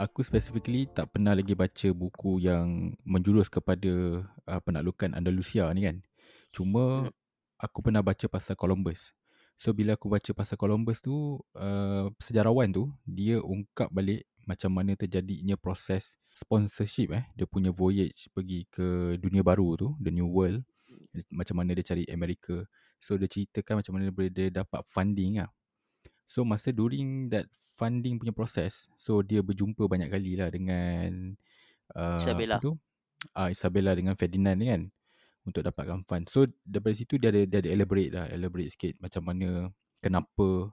aku specifically tak pernah lagi baca buku yang menjurus kepada uh, penaklukan Andalusia ni kan. Cuma Hmm. aku pernah baca pasal Columbus. So bila aku baca pasal Columbus tu, uh, sejarawan tu dia ungkap balik macam mana terjadinya proses sponsorship eh dia punya voyage pergi ke dunia baru tu, the new world. Macam mana dia cari Amerika. So dia ceritakan macam mana dia, dia dapat funding lah. So masa during that funding punya proses, so dia berjumpa banyak kali lah dengan uh, Isabella. apa tu? Uh, Isabella dengan Ferdinand ni kan untuk dapatkan fund. So daripada situ dia ada dia ada elaborate lah, elaborate sikit macam mana kenapa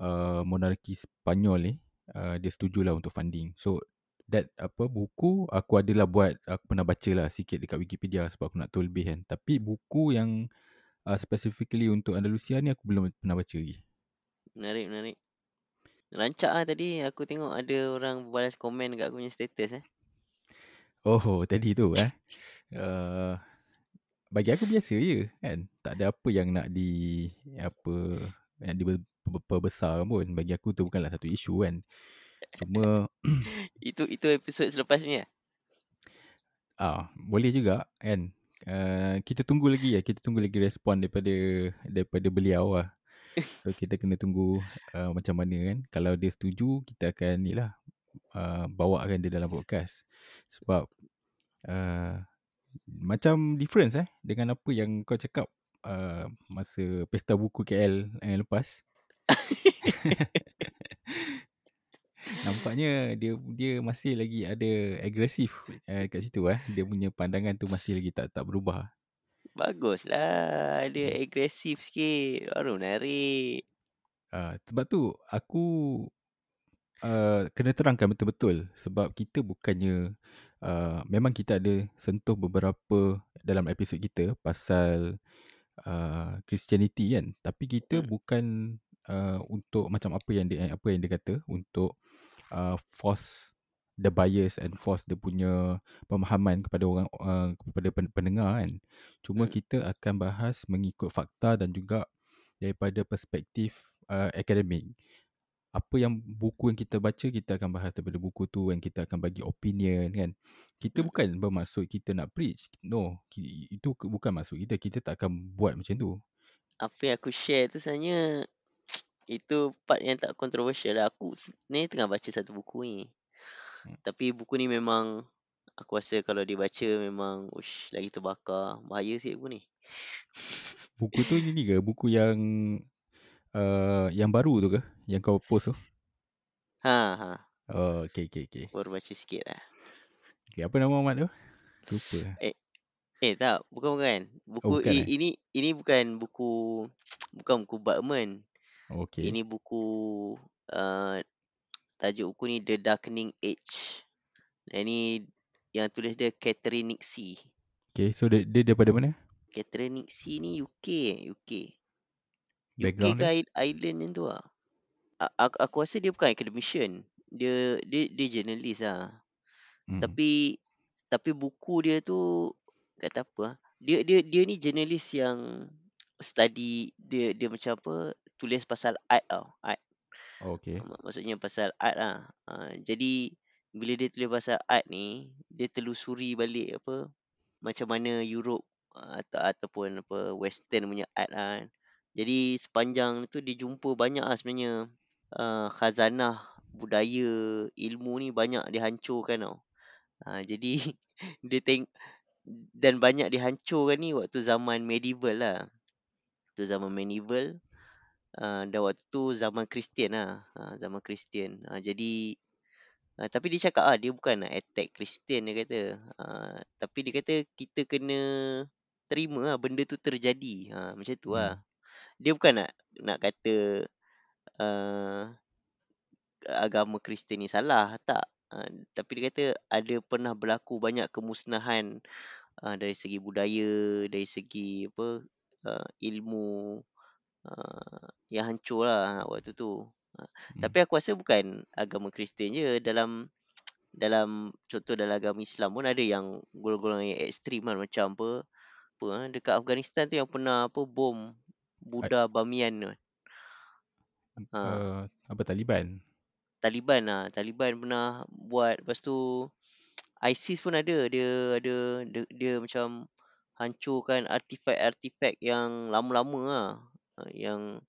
uh, monarki Spanyol ni uh, dia setujulah untuk funding. So that apa buku aku adalah buat aku pernah baca lah sikit dekat Wikipedia sebab aku nak tahu lebih kan. Tapi buku yang uh, specifically untuk Andalusia ni aku belum pernah baca lagi. Menarik, menarik. Rancak lah tadi aku tengok ada orang balas komen kat aku punya status eh. Oh, tadi tu eh. Uh, bagi aku biasa je kan. Tak ada apa yang nak di apa yang diperbesar pun. Bagi aku tu bukanlah satu isu kan. Cuma Itu itu episod selepas ni lah. ah boleh juga kan. Uh, kita tunggu lagi ya. Kita tunggu lagi respon daripada daripada beliau lah. So kita kena tunggu uh, macam mana kan. Kalau dia setuju kita akan ni lah uh, bawakan dia dalam podcast. Sebab uh, macam difference eh dengan apa yang kau cakap uh, masa pesta buku KL yang lepas. Nampaknya dia dia masih lagi ada agresif uh, kat situ eh. Dia punya pandangan tu masih lagi tak tak berubah. Baguslah. Dia agresif sikit. Baru menarik. Uh, sebab tu aku uh, kena terangkan betul-betul sebab kita bukannya uh, memang kita ada sentuh beberapa dalam episod kita pasal uh, Christianity kan tapi kita Hmm. bukan uh, untuk macam apa yang dia apa yang dia kata untuk uh, force the bias and force dia punya pemahaman kepada orang uh, kepada pen- pendengar kan cuma Hmm. kita akan bahas mengikut fakta dan juga daripada perspektif uh, akademik apa yang buku yang kita baca kita akan bahas daripada buku tu and kita akan bagi opinion kan kita Hmm. bukan bermaksud kita nak preach no itu bukan maksud kita kita tak akan buat macam tu Apa yang aku share tu sebenarnya itu part yang tak kontroversial lah. Aku ni tengah baca satu buku ni. Hmm. Tapi buku ni memang aku rasa kalau dibaca memang ush lagi terbakar. Bahaya sikit buku ni. buku tu ini ke buku yang uh, yang baru tu ke yang kau post tu Ha ha. oh okey okey okey Baru baca sikit lah. okay, apa nama Ahmad tu lupa Eh tak, bukan bukan. Buku Oh, bukan, i, eh? ini ini bukan buku bukan buku Batman. okey Ini buku uh, tajuk buku ni The Darkening Age. Dan ni yang tulis dia Catherine Nixie. okey so dia, dia daripada mana Catherine Nixie ni UK UK. background UK ke dia I- Ireland yang tu lah. Aku, aku rasa dia bukan academician. Dia dia dia journalist lah. hmm. Tapi tapi buku dia tu kata apa ah? Dia dia dia ni journalist yang study dia dia macam apa tulis pasal art tau. Art. Mak- Maksudnya pasal art lah. Uh, jadi bila dia tulis pasal art ni, dia telusuri balik apa macam mana Europe uh, atau ataupun apa western punya art lah. kan. Jadi sepanjang tu dia jumpa banyak lah sebenarnya uh, khazanah budaya ilmu ni banyak dihancurkan tau. Uh, jadi dia teng dan banyak dihancurkan ni waktu zaman medieval lah. Tu zaman medieval uh, dan waktu tu zaman Kristian lah. Uh, zaman Kristian. Uh, jadi uh, tapi dia cakap ah dia bukan nak attack Kristian dia kata. Uh, tapi dia kata kita kena terima lah benda tu terjadi. Uh, macam tu lah. hmm. Dia bukan nak nak kata uh, agama Kristian ni salah. Tak. Uh, tapi dia kata ada pernah berlaku banyak kemusnahan uh, dari segi budaya, dari segi apa uh, ilmu uh, yang hancur lah waktu tu. Uh, Hmm. Tapi aku rasa bukan agama Kristian je dalam dalam contoh dalam agama Islam pun ada yang golongan-golongan yang ekstrim kan macam apa apa ah, dekat Afghanistan tu yang pernah apa bom Buddha Bamiyan tu. Ha. uh, apa Taliban Taliban lah. Taliban pernah buat. Lepas tu ISIS pun ada. Dia ada dia, dia macam hancurkan artifak-artifak yang lama-lama lah. Ah, Yang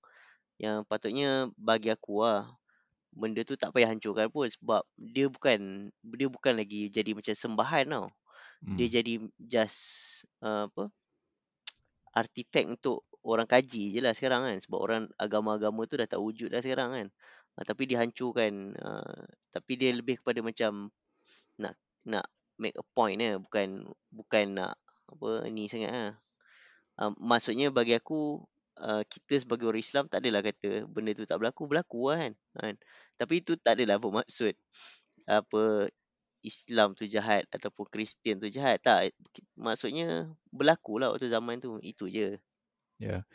yang patutnya bagi aku lah benda tu tak payah hancurkan pun sebab dia bukan dia bukan lagi jadi macam sembahan tau. Dia Hmm. jadi just uh, apa artifak untuk orang kaji je lah sekarang kan sebab orang agama-agama tu dah tak wujud dah sekarang kan. Uh, tapi dihancurkan uh, tapi dia lebih kepada macam nak nak make a point eh bukan bukan nak apa ni sangat lah. Uh, maksudnya bagi aku uh, kita sebagai orang Islam tak adalah kata benda tu tak berlaku berlaku lah kan. kan. Tapi itu tak adalah bermaksud apa Islam tu jahat ataupun Kristian tu jahat tak maksudnya berlaku lah waktu zaman tu itu je Yeah.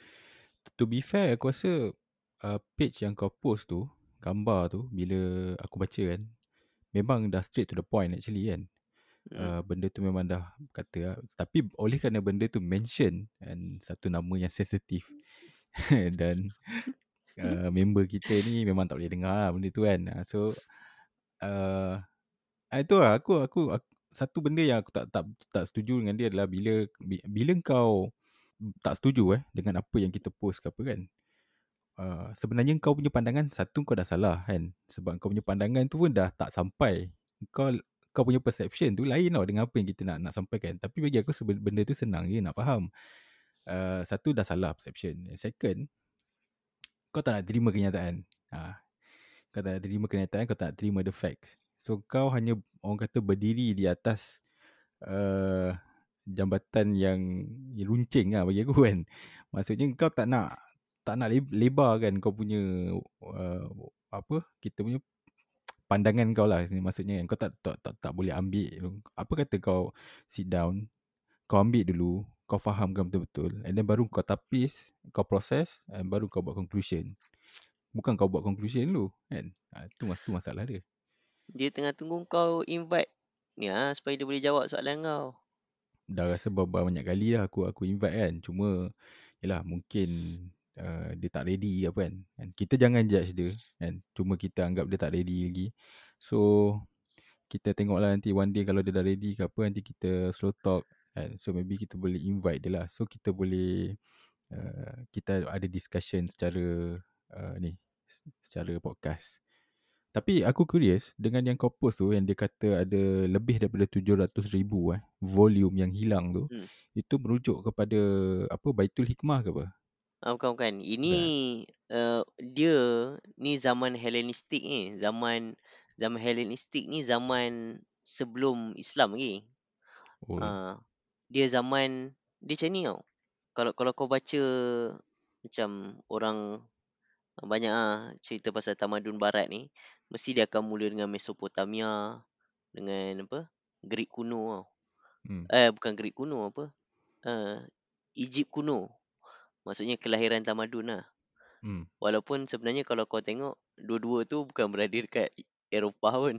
To be fair, aku rasa uh, page yang kau post tu, gambar tu, bila aku baca kan, memang dah straight to the point actually kan. Hmm. Uh, benda tu memang dah kata lah. Tapi oleh kerana benda tu mention and satu nama yang sensitif dan uh, member kita ni memang tak boleh dengar lah benda tu kan. Uh, so uh, itu lah aku, aku aku satu benda yang aku tak tak tak setuju dengan dia adalah bila bila kau tak setuju eh dengan apa yang kita post ke apa kan. Uh, sebenarnya kau punya pandangan satu kau dah salah kan sebab kau punya pandangan tu pun dah tak sampai. Kau kau punya perception tu lain tau dengan apa yang kita nak nak sampaikan. Tapi bagi aku benda tu senang je nak faham. Uh, satu dah salah perception. Second, kau tak nak terima kenyataan. Ha. Kau tak nak terima kenyataan, kau tak nak terima the facts. So kau hanya orang kata berdiri di atas uh, jambatan yang, runcing lah bagi aku kan. Maksudnya kau tak nak tak nak lebar kan kau punya uh, apa kita punya pandangan kau lah maksudnya kan kau tak tak tak, tak boleh ambil. Apa kata kau sit down kau ambil dulu kau fahamkan betul-betul and then baru kau tapis kau proses and baru kau buat conclusion. Bukan kau buat conclusion dulu kan? Ha, tu, tu masalah dia. Dia tengah tunggu kau invite ni lah supaya dia boleh jawab soalan kau. Dah rasa beberapa banyak kali lah aku aku invite kan. Cuma yalah mungkin uh, dia tak ready apa kan. And kita jangan judge dia kan. Cuma kita anggap dia tak ready lagi. So kita tengoklah nanti one day kalau dia dah ready ke apa nanti kita slow talk kan. So maybe kita boleh invite dia lah. So kita boleh uh, kita ada discussion secara uh, ni secara podcast. Tapi aku curious dengan yang kau post tu yang dia kata ada lebih daripada 700 ribu eh volume yang hilang tu hmm. itu merujuk kepada apa? Baitul Hikmah ke apa? Ah, bukan bukan. Ini uh, dia ni zaman Hellenistik ni, zaman zaman Hellenistik ni zaman sebelum Islam lagi. Oh. Uh, dia zaman dia macam ni tau. Kalau kalau kau baca macam orang banyak ah cerita pasal tamadun barat ni, mesti dia akan mula dengan Mesopotamia dengan apa? Greek kuno tau. Hmm. Eh bukan Greek kuno apa? Uh, Egypt kuno. Maksudnya kelahiran tamadun lah. Hmm. Walaupun sebenarnya kalau kau tengok dua-dua tu bukan berada dekat Eropah pun.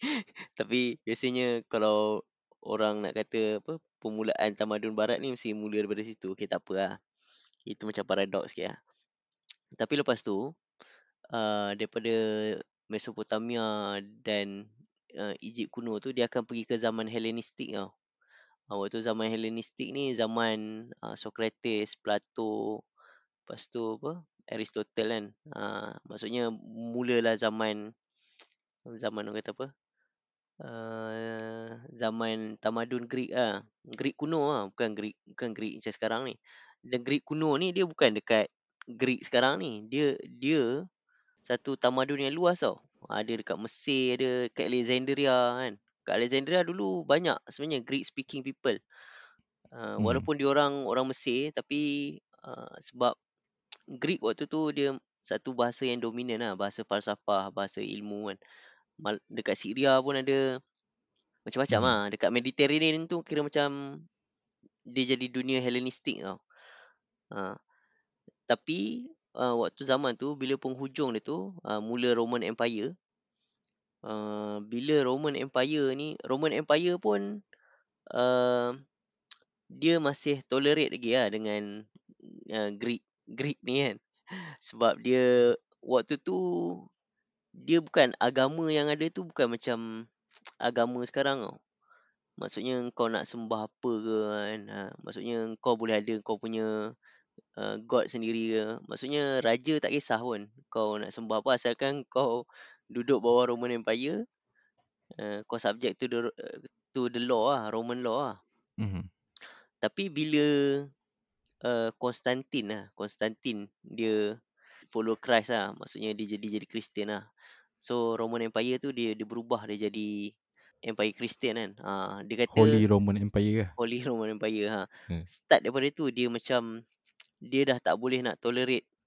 Tapi biasanya kalau orang nak kata apa permulaan tamadun barat ni mesti mula daripada situ. Okey tak apa lah. Itu macam paradoks sikit lah. Tapi lepas tu uh, daripada Mesopotamia dan uh, Egypt kuno tu dia akan pergi ke zaman Hellenistik tau. Waktu zaman Hellenistik ni zaman uh, Socrates, Plato, lepas tu apa? Aristotle kan. Uh, maksudnya mulalah zaman zaman orang kata apa? Uh, zaman tamadun Greek ah. Greek kuno ah, bukan Greek bukan Greek macam sekarang ni. Dan Greek kuno ni dia bukan dekat Greek sekarang ni. Dia dia satu tamadun yang luas tau. Ada dekat Mesir, ada dekat Alexandria kan. Kat Alexandria dulu banyak sebenarnya Greek speaking people. Uh, hmm. walaupun dia orang orang Mesir tapi uh, sebab Greek waktu tu dia satu bahasa yang dominan lah, bahasa falsafah, bahasa ilmu kan. Mal- dekat Syria pun ada macam-macam hmm. lah. Dekat Mediterranean tu kira macam dia jadi dunia Hellenistik tau. Uh, tapi uh, waktu zaman tu bila penghujung dia tu uh, mula Roman Empire. Uh, bila Roman Empire ni, Roman Empire pun uh, dia masih tolerate lagi lah dengan uh, Greek Greek ni kan. Sebab dia waktu tu dia bukan agama yang ada tu bukan macam agama sekarang tau. Maksudnya kau nak sembah apa ke kan. Ha, maksudnya kau boleh ada kau punya uh, God sendiri ke. Maksudnya raja tak kisah pun kau nak sembah apa asalkan kau duduk bawah Roman Empire. Uh, kau subject to the to the law lah, Roman law lah. Mhm. Tapi bila uh, Konstantin lah, Konstantin dia follow Christ lah. Maksudnya dia jadi jadi Kristian lah. So Roman Empire tu dia dia berubah dia jadi Empire Kristian kan. Ha, dia kata Holy Roman Empire ke? Holy Roman Empire ha. Hmm. Start daripada tu dia macam dia dah tak boleh nak tolerate uh,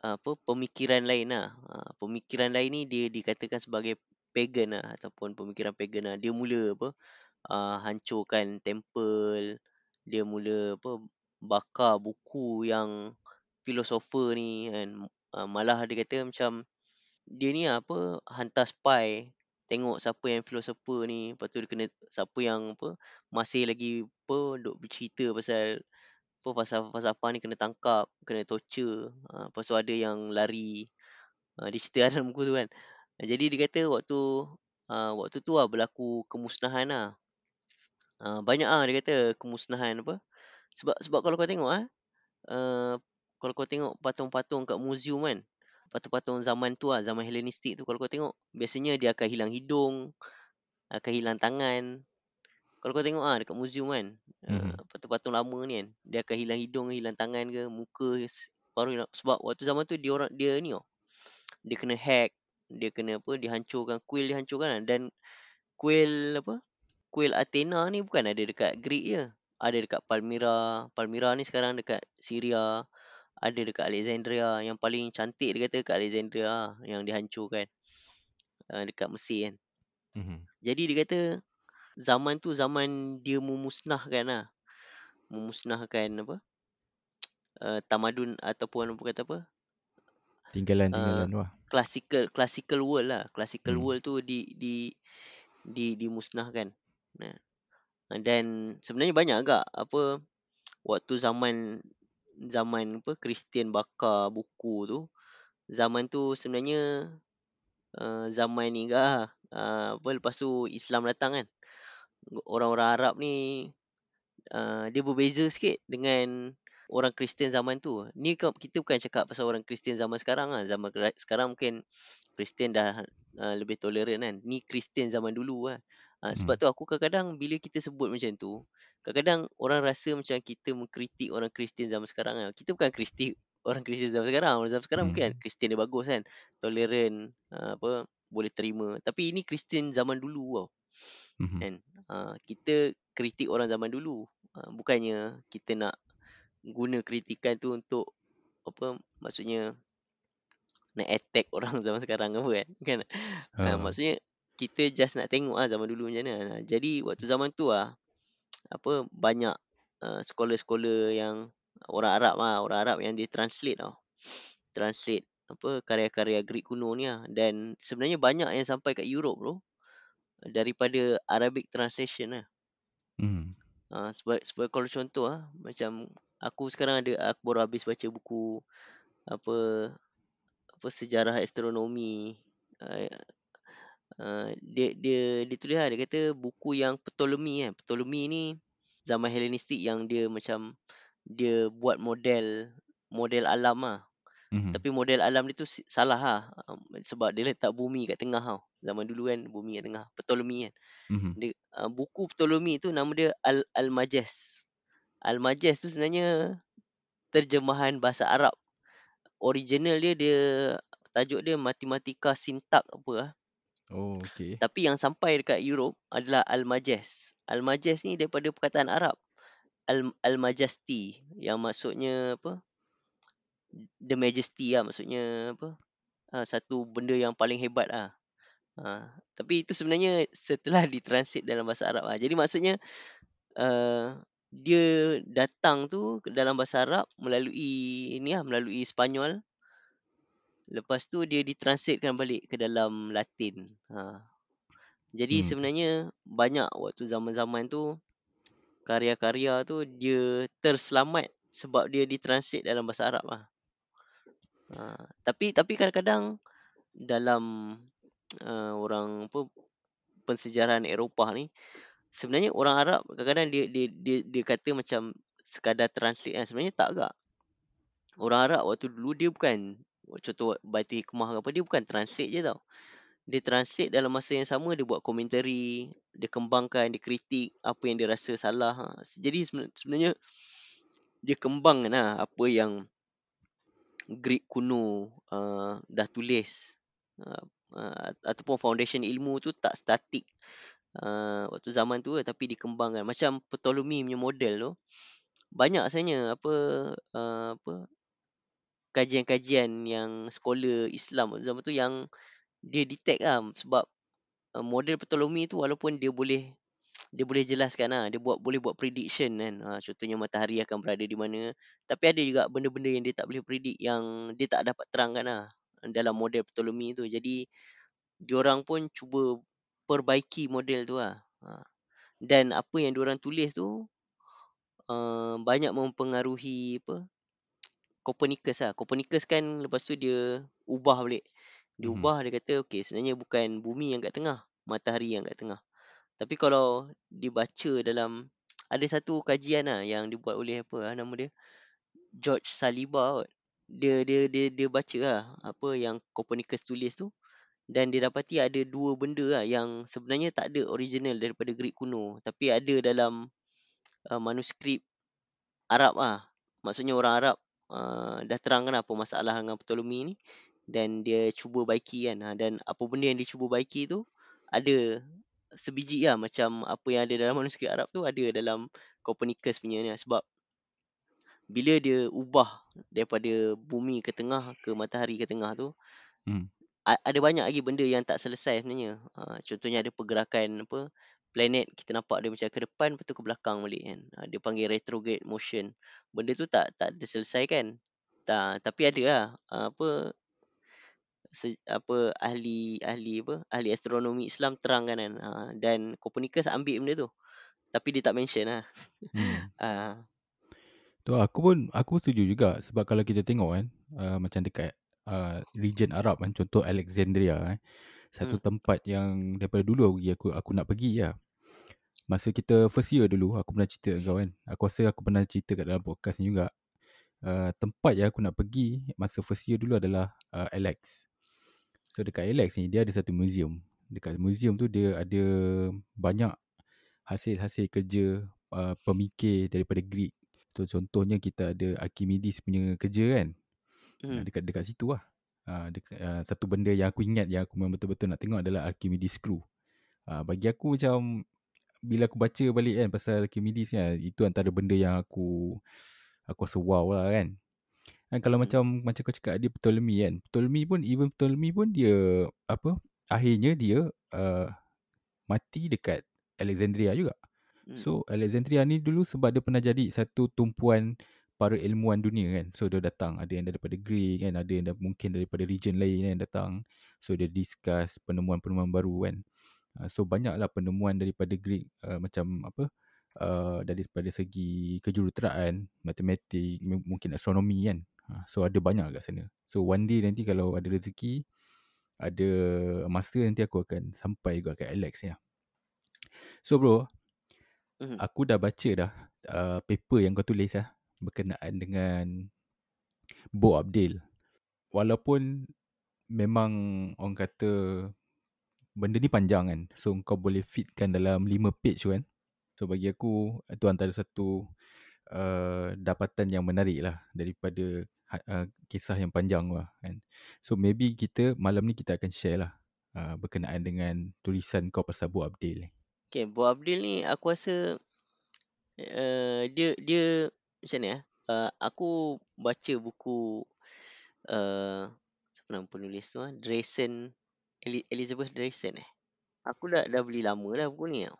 apa pemikiran lain lah. Ha, pemikiran lain ni dia dikatakan sebagai pagan lah ataupun pemikiran pagan lah. Dia mula apa uh, hancurkan temple, dia mula apa bakar buku yang filosofer ni kan. Uh, malah dia kata macam dia ni apa hantar spy tengok siapa yang filosofer ni lepas tu dia kena siapa yang apa masih lagi apa duk bercerita pasal apa apa ni kena tangkap kena torture. Ha, lepas tu ada yang lari ha, dia cerita dalam buku tu kan. Jadi dia kata waktu ha, waktu tu lah berlaku kemusnahan lah. Ha, banyak ah dia kata kemusnahan apa. Sebab sebab kalau kau tengok ah uh, kalau kau tengok patung-patung kat museum kan patung-patung zaman tu lah, zaman Hellenistik tu kalau kau tengok biasanya dia akan hilang hidung, akan hilang tangan. Kalau kau tengok ah dekat museum kan, uh, patung-patung lama ni kan, dia akan hilang hidung, hilang tangan ke, muka baru hilang. sebab waktu zaman tu dia orang dia ni oh. Dia kena hack, dia kena apa, dihancurkan, kuil dihancurkan lah. dan kuil apa? Kuil Athena ni bukan ada dekat Greek je. Ada dekat Palmyra. Palmyra ni sekarang dekat Syria ada dekat Alexandria yang paling cantik dia kata dekat Alexandria lah, yang dihancurkan uh, dekat Mesir kan. Mhm. Jadi dia kata zaman tu zaman dia memusnahkan lah. Memusnahkan apa? Uh, tamadun ataupun apa kata apa? Tinggalan-tinggalan lah. Classical classical world lah. Classical Hmm. world tu di di di dimusnahkan. Nah. Dan sebenarnya banyak agak apa waktu zaman zaman apa Kristian bakar buku tu zaman tu sebenarnya uh, zaman ni ke uh, apa lepas tu Islam datang kan orang-orang Arab ni uh, dia berbeza sikit dengan orang Kristian zaman tu ni kita bukan cakap pasal orang Kristian zaman sekarang lah zaman sekarang mungkin Kristian dah uh, lebih tolerant kan ni Kristian zaman dulu lah uh, sebab tu aku kadang-kadang bila kita sebut macam tu kadang-kadang orang rasa macam kita mengkritik orang Kristian zaman sekarang lah. Kita bukan kritik orang Kristian zaman sekarang. Orang zaman sekarang Hmm. bukan Kristian dia bagus kan. Tolerant, uh, apa boleh terima. Tapi ini Kristian zaman dulu tau. Mhm. Kan? Uh, kita kritik orang zaman dulu. Uh, bukannya kita nak guna kritikan tu untuk apa maksudnya nak attack orang zaman sekarang apa kan. kan? Uh, Ah. maksudnya kita just nak tengok lah zaman dulu macam mana. Jadi waktu zaman tu lah apa banyak uh, scholar-scholar yang orang Arab lah, orang Arab yang dia translate tau. Translate apa karya-karya Greek kuno ni lah dan sebenarnya banyak yang sampai kat Europe tu daripada Arabic translation lah. Hmm. Uh, sebab sebab kalau contoh ah macam aku sekarang ada aku baru habis baca buku apa apa sejarah astronomi uh, uh, dia dia dia tulis lah dia kata buku yang Ptolemy kan Ptolemy ni zaman Hellenistik yang dia macam dia buat model model alam lah Mhm. tapi model alam dia tu salah lah um, sebab dia letak bumi kat tengah tau zaman dulu kan bumi kat tengah Ptolemy kan Mhm. dia, uh, buku Ptolemy tu nama dia Al Al-Majaz Al-Majaz tu sebenarnya terjemahan bahasa Arab original dia dia tajuk dia Matematika Sintak apa lah Oh, okay. Tapi yang sampai dekat Europe adalah Al-Majaz. Al-Majaz ni daripada perkataan Arab. Al- Al-Majasti. Yang maksudnya apa? The Majesty lah. Maksudnya apa? Ha, satu benda yang paling hebat lah. Ha, tapi itu sebenarnya setelah ditranslate dalam bahasa Arab lah. Jadi maksudnya uh, dia datang tu dalam bahasa Arab melalui ini lah, melalui Spanyol. Lepas tu dia ditranslatekan balik ke dalam Latin. Ha, jadi Hmm. sebenarnya banyak waktu zaman-zaman tu karya-karya tu dia terselamat sebab dia ditranslate dalam bahasa Arab lah. Ha, tapi tapi kadang-kadang dalam uh, orang apa pensejarahan Eropah ni sebenarnya orang Arab kadang-kadang dia dia dia, dia kata macam sekadar translate kan sebenarnya tak agak orang Arab waktu dulu dia bukan contoh Baitul Hikmah apa dia bukan translate je tau dia translate dalam masa yang sama dia buat komentari dia kembangkan dia kritik apa yang dia rasa salah ha. jadi sebenarnya dia kembangkan lah apa yang Greek kuno uh, dah tulis. Uh, uh, ataupun foundation ilmu tu tak statik uh, waktu zaman tu tapi dikembangkan. Macam Ptolemy punya model tu banyak sebenarnya apa uh, apa kajian-kajian yang scholar Islam zaman tu yang dia detect lah sebab uh, model Ptolemy tu walaupun dia boleh dia boleh jelaskan lah. Dia buat boleh buat prediction kan. Ha, contohnya matahari akan berada di mana. Tapi ada juga benda-benda yang dia tak boleh predict yang dia tak dapat terangkan lah dalam model Ptolemy tu. Jadi diorang pun cuba perbaiki model tu lah. Ha. Dan apa yang diorang tulis tu uh, banyak mempengaruhi apa Copernicus lah. Copernicus kan lepas tu dia ubah balik. Dia Mhm. ubah dia kata okay sebenarnya bukan bumi yang kat tengah. Matahari yang kat tengah. Tapi kalau dibaca dalam ada satu kajian lah yang dibuat oleh apa lah nama dia? George Saliba kot. Dia dia dia dia baca lah apa yang Copernicus tulis tu. Dan dia dapati ada dua benda lah yang sebenarnya tak ada original daripada Greek kuno. Tapi ada dalam uh, manuskrip Arab lah. Maksudnya orang Arab uh, dah terangkan apa masalah dengan Ptolemy ni. Dan dia cuba baiki kan. Ha, dan apa benda yang dia cuba baiki tu ada sebiji lah macam apa yang ada dalam manuskrip Arab tu ada dalam Copernicus punya ni lah. sebab bila dia ubah daripada bumi ke tengah ke matahari ke tengah tu Hmm. ada banyak lagi benda yang tak selesai sebenarnya ha, contohnya ada pergerakan apa planet kita nampak dia macam ke depan lepas tu ke belakang balik kan ha, dia panggil retrograde motion benda tu tak tak diselesaikan tak tapi ada lah ha, apa se, apa ahli ahli apa ahli astronomi Islam terangkan kan ha, dan Copernicus ambil benda tu tapi dia tak mention lah Hmm. ha, Tu aku pun aku setuju juga sebab kalau kita tengok kan uh, macam dekat uh, region Arab kan contoh Alexandria eh satu Hmm. tempat yang daripada dulu aku aku aku nak pergi lah. Masa kita first year dulu aku pernah cerita kau kan. Aku rasa aku pernah cerita kat dalam podcast ni juga. Uh, tempat yang aku nak pergi masa first year dulu adalah uh, Alex. So dekat Alex ni dia ada satu museum. Dekat museum tu dia ada banyak hasil-hasil kerja uh, pemikir daripada Greek. So, contohnya kita ada Archimedes punya kerja kan. Hmm. dekat dekat situ lah. Uh, dekat, uh, satu benda yang aku ingat yang aku memang betul-betul nak tengok adalah Archimedes screw. Uh, bagi aku macam bila aku baca balik kan pasal Archimedes ni lah, itu antara benda yang aku aku rasa wow lah kan. Kan kalau Hmm. macam macam kau cakap dia Ptolemy kan. Ptolemy pun even Ptolemy pun dia apa akhirnya dia uh, mati dekat Alexandria juga. Hmm. So Alexandria ni dulu sebab dia pernah jadi satu tumpuan para ilmuwan dunia kan. So dia datang ada yang daripada Greek kan, ada yang mungkin daripada region lain yang datang. So dia discuss penemuan-penemuan baru kan. Uh, so banyaklah penemuan daripada Greek uh, macam apa uh, daripada segi kejuruteraan, matematik, mungkin astronomi kan. Uh, so ada banyak kat sana. So one day nanti kalau ada rezeki ada masa nanti aku akan sampai juga kat Alex lah. So bro, Hmm. aku dah baca dah uh, paper yang kau tulis lah berkenaan dengan Bo Abdil. Walaupun memang orang kata benda ni panjang kan. So kau boleh fitkan dalam 5 page kan. So bagi aku itu antara satu uh, dapatan yang menarik lah daripada uh, kisah yang panjang lah kan. So maybe kita malam ni kita akan share lah uh, berkenaan dengan tulisan kau pasal Bo Abdil ni. Okay, Bu Abdil ni aku rasa uh, dia dia macam ni eh. Uh, aku baca buku uh, siapa nama penulis tu ah? Drayson Eli- Elizabeth Drayson eh. Aku dah dah beli lama dah buku ni tau.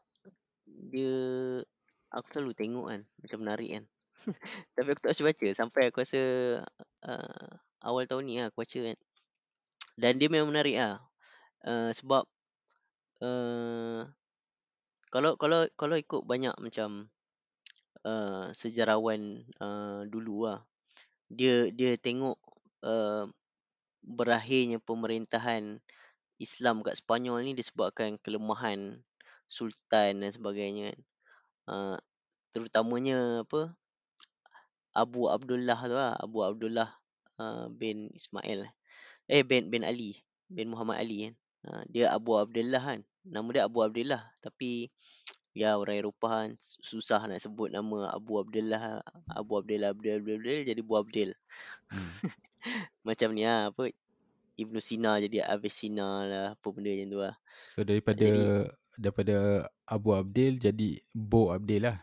Dia aku selalu tengok kan macam menarik kan. Tapi aku tak sempat baca sampai aku rasa uh, awal tahun ni lah aku baca kan. Dan dia memang menarik lah. Uh, sebab uh, kalau kalau kalau ikut banyak macam uh, sejarawan uh, dulu lah dia dia tengok uh, berakhirnya pemerintahan Islam kat Sepanyol ni disebabkan kelemahan sultan dan sebagainya kan. Uh, terutamanya apa Abu Abdullah tu lah, Abu Abdullah uh, bin Ismail. Eh bin bin Ali, bin Muhammad Ali kan. Uh, dia Abu Abdullah kan. Nama dia Abu Abdullah tapi ya orang Eropah kan susah nak sebut nama Abu Abdullah, Abu Abdullah Abdul Abdul, Abdul jadi Abu Abdul. Hmm. Macam ni lah apa Ibnu Sina jadi Avicenna lah apa benda macam tu lah. So daripada Jadi daripada Abu Abdil jadi Bo Abdil lah.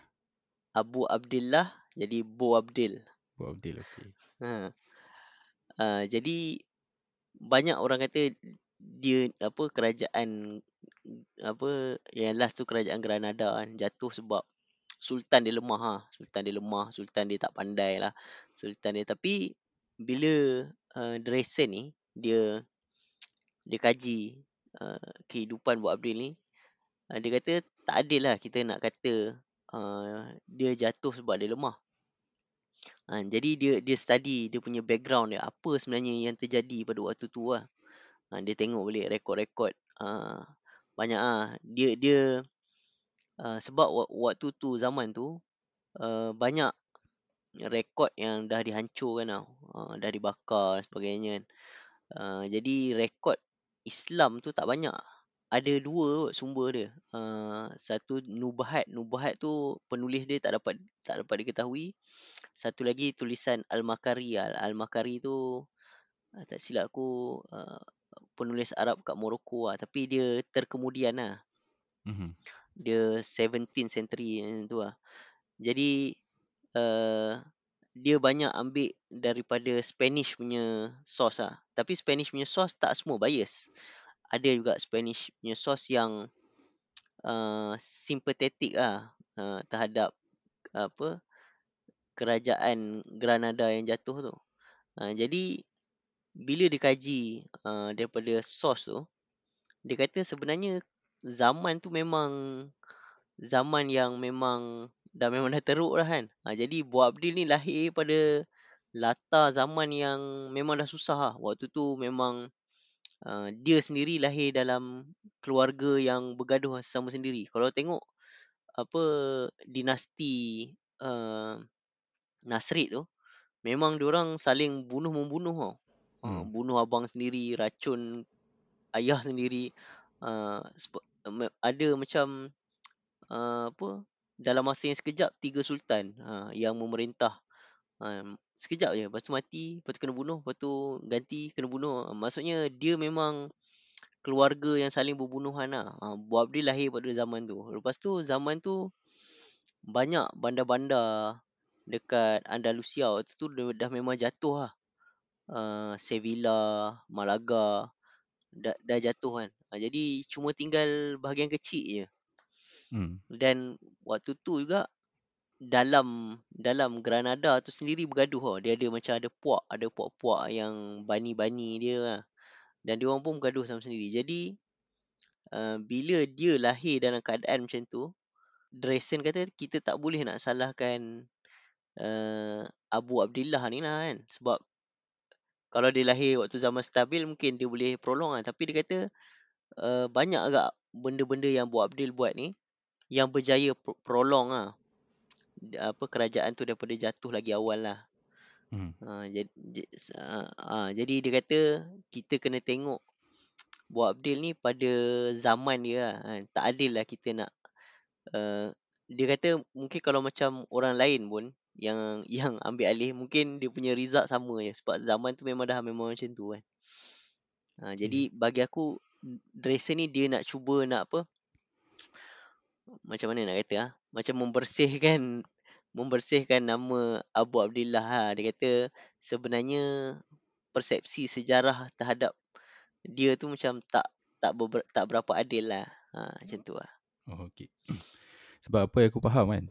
Abu Abdullah jadi Bo Abdul. Bo Abdil okey. Ha. Uh, jadi banyak orang kata dia apa kerajaan apa yang last tu kerajaan Granada kan jatuh sebab sultan dia lemah ha. Sultan dia lemah, sultan dia tak pandai lah. Sultan dia tapi bila uh, Dresen ni dia dia kaji uh, kehidupan Buat Abdul ni uh, dia kata tak adil lah kita nak kata uh, dia jatuh sebab dia lemah. Ha, jadi dia dia study dia punya background dia apa sebenarnya yang terjadi pada waktu tu lah. Ha, dia tengok balik rekod-rekod uh, banyak ah dia dia uh, sebab waktu tu zaman tu uh, banyak rekod yang dah dihancurkan tau. Uh, dah dibakar dan sebagainya. Uh, jadi rekod Islam tu tak banyak. Ada dua sumber dia. Uh, satu Nubahat. Nubahat tu penulis dia tak dapat tak dapat diketahui. Satu lagi tulisan Al-Makari. Al-Makari tu uh, tak silap aku uh, penulis Arab kat Morocco lah. Tapi dia terkemudian lah. Mm-hmm. Dia 17th century macam tu lah. Jadi uh, dia banyak ambil daripada Spanish punya source lah. Tapi Spanish punya source tak semua bias. Ada juga Spanish punya source yang uh, sympathetic lah uh, terhadap apa kerajaan Granada yang jatuh tu. Uh, jadi bila dikaji uh, daripada source tu, dia kata sebenarnya zaman tu memang zaman yang memang dah memang dah teruk dah kan. Ha, jadi Bu Abdil ni lahir pada latar zaman yang memang dah susah lah. Waktu tu memang uh, dia sendiri lahir dalam keluarga yang bergaduh sama sendiri. Kalau tengok apa dinasti uh, Nasrid tu, memang diorang saling bunuh-membunuh tau. Uh, Hmm. bunuh abang sendiri, racun ayah sendiri. Uh, ada macam uh, apa dalam masa yang sekejap tiga sultan uh, yang memerintah uh, sekejap je. Lepas tu mati lepas tu kena bunuh lepas tu ganti kena bunuh. Uh, maksudnya dia memang keluarga yang saling berbunuhan lah. Uh, Bu Abdil lahir pada zaman tu. Lepas tu zaman tu banyak bandar-bandar dekat Andalusia waktu tu dah, dah memang jatuh lah. Uh, Sevilla Malaga dah, dah jatuh kan. Uh, jadi cuma tinggal bahagian kecil je. Hmm. dan waktu tu juga dalam dalam Granada tu sendiri bergaduh tau. Dia ada macam ada puak, ada puak-puak yang bani-bani dia lah. Dan dia orang pun bergaduh sama sendiri. Jadi uh, bila dia lahir dalam keadaan macam tu, Dresen kata kita tak boleh nak salahkan uh, Abu Abdullah ni lah kan. Sebab kalau dia lahir waktu zaman stabil mungkin dia boleh prolong lah. Tapi dia kata uh, banyak agak benda-benda yang Abu Abdul buat ni yang berjaya prolong lah apa kerajaan tu daripada jatuh lagi awal lah. Hmm. Ha, jadi, ha, ha, jadi dia kata kita kena tengok Bu Abdil ni pada zaman dia lah. Ha, tak adil lah kita nak uh, dia kata mungkin kalau macam orang lain pun yang yang ambil alih mungkin dia punya result sama je sebab zaman tu memang dah memang macam tu kan. Ha, jadi bagi aku Dresser ni dia nak cuba nak apa macam mana nak kata ah macam membersihkan membersihkan nama Abu Abdullah ha. dia kata sebenarnya persepsi sejarah terhadap dia tu macam tak tak ber, tak berapa adil lah ha, macam tu lah oh, okay. sebab apa yang aku faham kan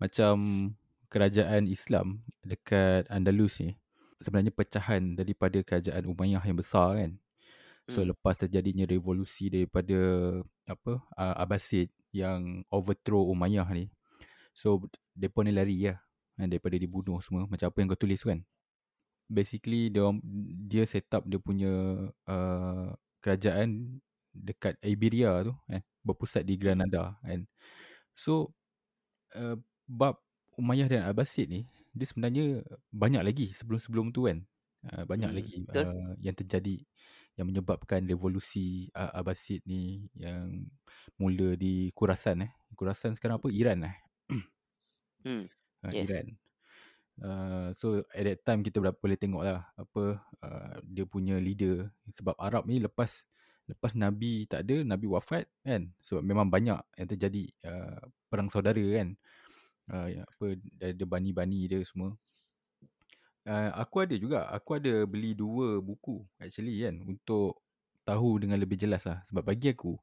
macam kerajaan Islam dekat Andalus ni sebenarnya pecahan daripada kerajaan Umayyah yang besar kan So hmm. lepas terjadinya revolusi daripada apa uh, Abbasid yang overthrow Umayyah ni. So depa ni lari lah kan, daripada dibunuh semua macam apa yang kau tulis kan. basically dia dia set up dia punya uh, kerajaan dekat Iberia tu eh berpusat di Hmm. Granada kan. So uh, bab Umayyah dan Abbasid ni dia sebenarnya banyak lagi sebelum-sebelum tu kan. Uh, banyak Hmm, lagi betul. uh, yang terjadi yang menyebabkan revolusi uh, Abbasid ni yang mula di Khurasan eh. Khurasan sekarang apa? Iran eh. Hmm. Uh, Yes. Iran. Uh, so at that time kita boleh tengok lah apa uh, dia punya leader sebab Arab ni lepas lepas Nabi tak ada Nabi wafat kan sebab memang banyak yang terjadi uh, perang saudara kan uh, apa ada bani-bani dia semua uh, aku ada juga. Aku ada beli dua buku actually kan untuk tahu dengan lebih jelas lah. Sebab bagi aku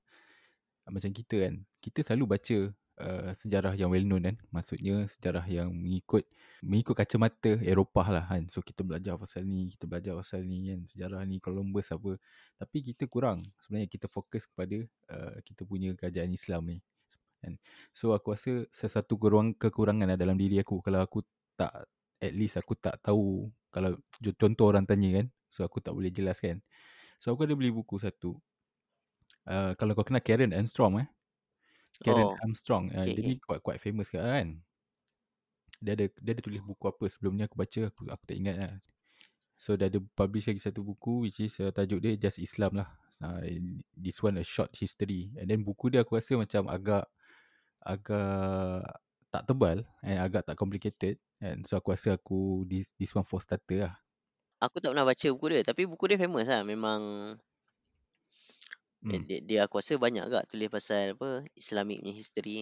macam kita kan kita selalu baca uh, sejarah yang well known kan. Maksudnya sejarah yang mengikut mengikut kacamata Eropah lah kan. So kita belajar pasal ni kita belajar pasal ni kan. Sejarah ni Columbus apa. Tapi kita kurang. Sebenarnya kita fokus kepada uh, kita punya kerajaan Islam ni kan. So aku rasa sesuatu kurang kekurangan lah dalam diri aku. Kalau aku tak at least aku tak tahu kalau contoh orang tanya kan so aku tak boleh jelaskan. So aku ada beli buku satu. Uh, kalau kau kenal Karen Armstrong eh? Karen Oh. Armstrong. Uh, Okay, dia okay. ni quite quite famous sekarang kan? Dia ada dia ada tulis buku apa sebelum ni aku baca aku aku tak ingat lah. So dia ada publish lagi satu buku which is uh, tajuk dia Just Islam lah. Uh, this one a short history. And then buku dia aku rasa macam agak agak tak tebal and agak tak complicated and so aku rasa aku this this one for starter lah Aku tak pernah baca buku dia tapi buku dia famous lah memang hmm. dia, dia aku rasa banyak agak tulis pasal apa Islamic punya history.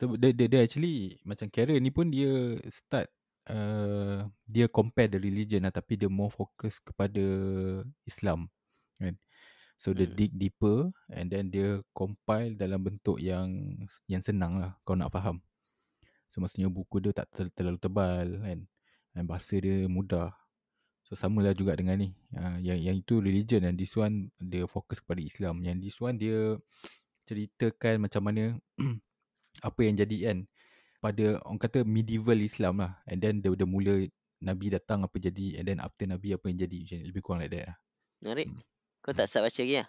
so dia, dia, dia actually macam Karen ni pun dia start uh, dia compare the religion lah tapi dia more fokus kepada Islam kan so dia Hmm. dig deeper and then dia compile dalam bentuk yang yang senang lah kau nak faham so maksudnya buku dia tak ter- terlalu tebal kan dan bahasa dia mudah so samalah juga dengan ni uh, yang yang itu religion and this one dia fokus kepada Islam yang this one dia ceritakan macam mana apa yang jadi kan pada orang kata medieval Islam lah and then dia, dia mula Nabi datang apa jadi and then after Nabi apa yang jadi macam ni, lebih kurang like that lah Menarik. Hmm. Kau tak start baca lagi lah?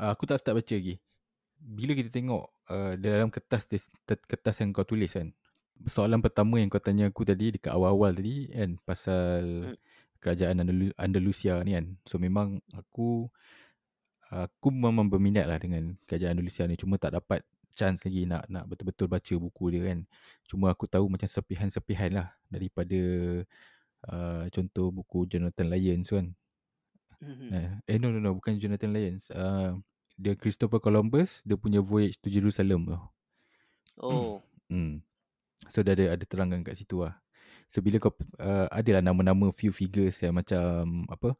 uh, aku tak start baca lagi bila kita tengok uh, dalam kertas kertas yang kau tulis kan soalan pertama yang kau tanya aku tadi dekat awal-awal tadi kan pasal Hmm. kerajaan Andalus- Andalusia ni kan so memang aku aku memang berminat lah dengan kerajaan Andalusia ni cuma tak dapat chance lagi nak nak betul-betul baca buku dia kan cuma aku tahu macam sepihan-sepihan lah daripada uh, contoh buku Jonathan Lyons kan Mhm. Eh, eh no no no bukan Jonathan Lyons. Uh, dia Christopher Columbus dia punya voyage to Jerusalem tu. Oh. Hmm. So dia ada ada terangkan kat situ lah. So bila kau uh, adalah nama-nama few figures yang macam apa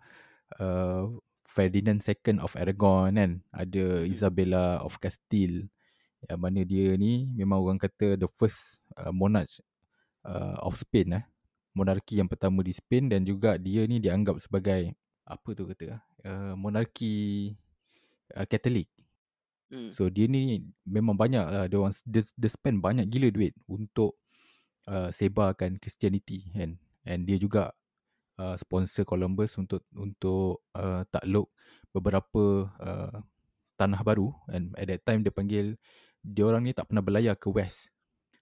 uh, Ferdinand II of Aragon kan, ada Mhm. Isabella of Castile yang mana dia ni memang orang kata the first uh, monarch uh, of Spain eh. Monarki yang pertama di Spain dan juga dia ni dianggap sebagai apa tu kata uh, monarki uh, Katolik. Hmm. So dia ni memang banyak lah dia orang dia, dia spend banyak gila duit untuk uh, sebarkan Christianity kan. And dia juga uh, sponsor Columbus untuk untuk uh, takluk beberapa uh, tanah baru and at that time dia panggil dia orang ni tak pernah berlayar ke west.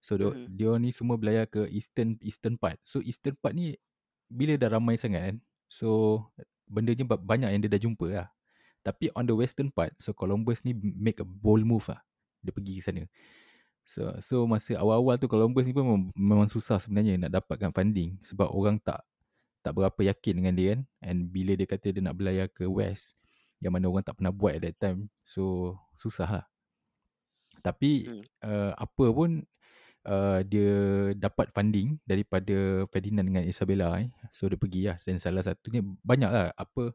So dia, Mhm. dia orang ni semua berlayar ke eastern eastern part. So eastern part ni bila dah ramai sangat kan. So bendanya ba- banyak yang dia dah jumpa lah. Tapi on the western part, so Columbus ni make a bold move lah. Dia pergi ke sana. So so masa awal-awal tu Columbus ni pun memang, memang susah sebenarnya nak dapatkan funding sebab orang tak tak berapa yakin dengan dia kan. And bila dia kata dia nak berlayar ke west yang mana orang tak pernah buat at that time. So susah lah. Tapi Hmm. uh, apa pun uh, dia dapat funding daripada Ferdinand dengan Isabella eh. So dia pergi lah. Dan salah satunya banyak lah apa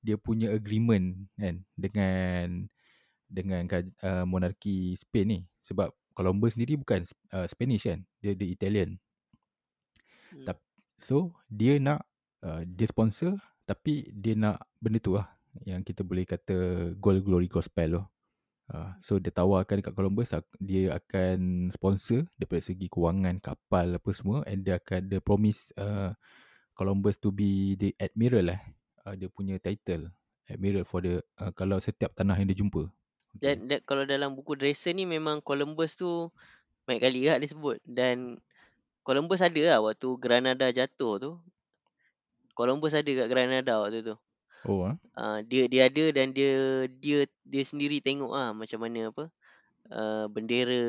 dia punya agreement kan dengan dengan uh, monarki Spain ni. Sebab Columbus sendiri bukan uh, Spanish kan. Dia dia Italian. Hmm. So dia nak uh, dia sponsor tapi dia nak benda tu lah yang kita boleh kata gold glory gospel tu. Uh, so dia tawarkan dekat Columbus dia akan sponsor daripada segi kewangan kapal apa semua and dia akan dia promise uh, Columbus to be the admiral eh. Uh, dia punya title. Admiral for the uh, kalau setiap tanah yang dia jumpa. Okay. Dan, dan kalau dalam buku Drayson ni memang Columbus tu banyak kali lah dia sebut. Dan Columbus ada lah waktu Granada jatuh tu. Columbus ada kat Granada waktu tu. Oh ah. Uh, dia dia ada dan dia dia dia sendiri tengok ah macam mana apa uh, bendera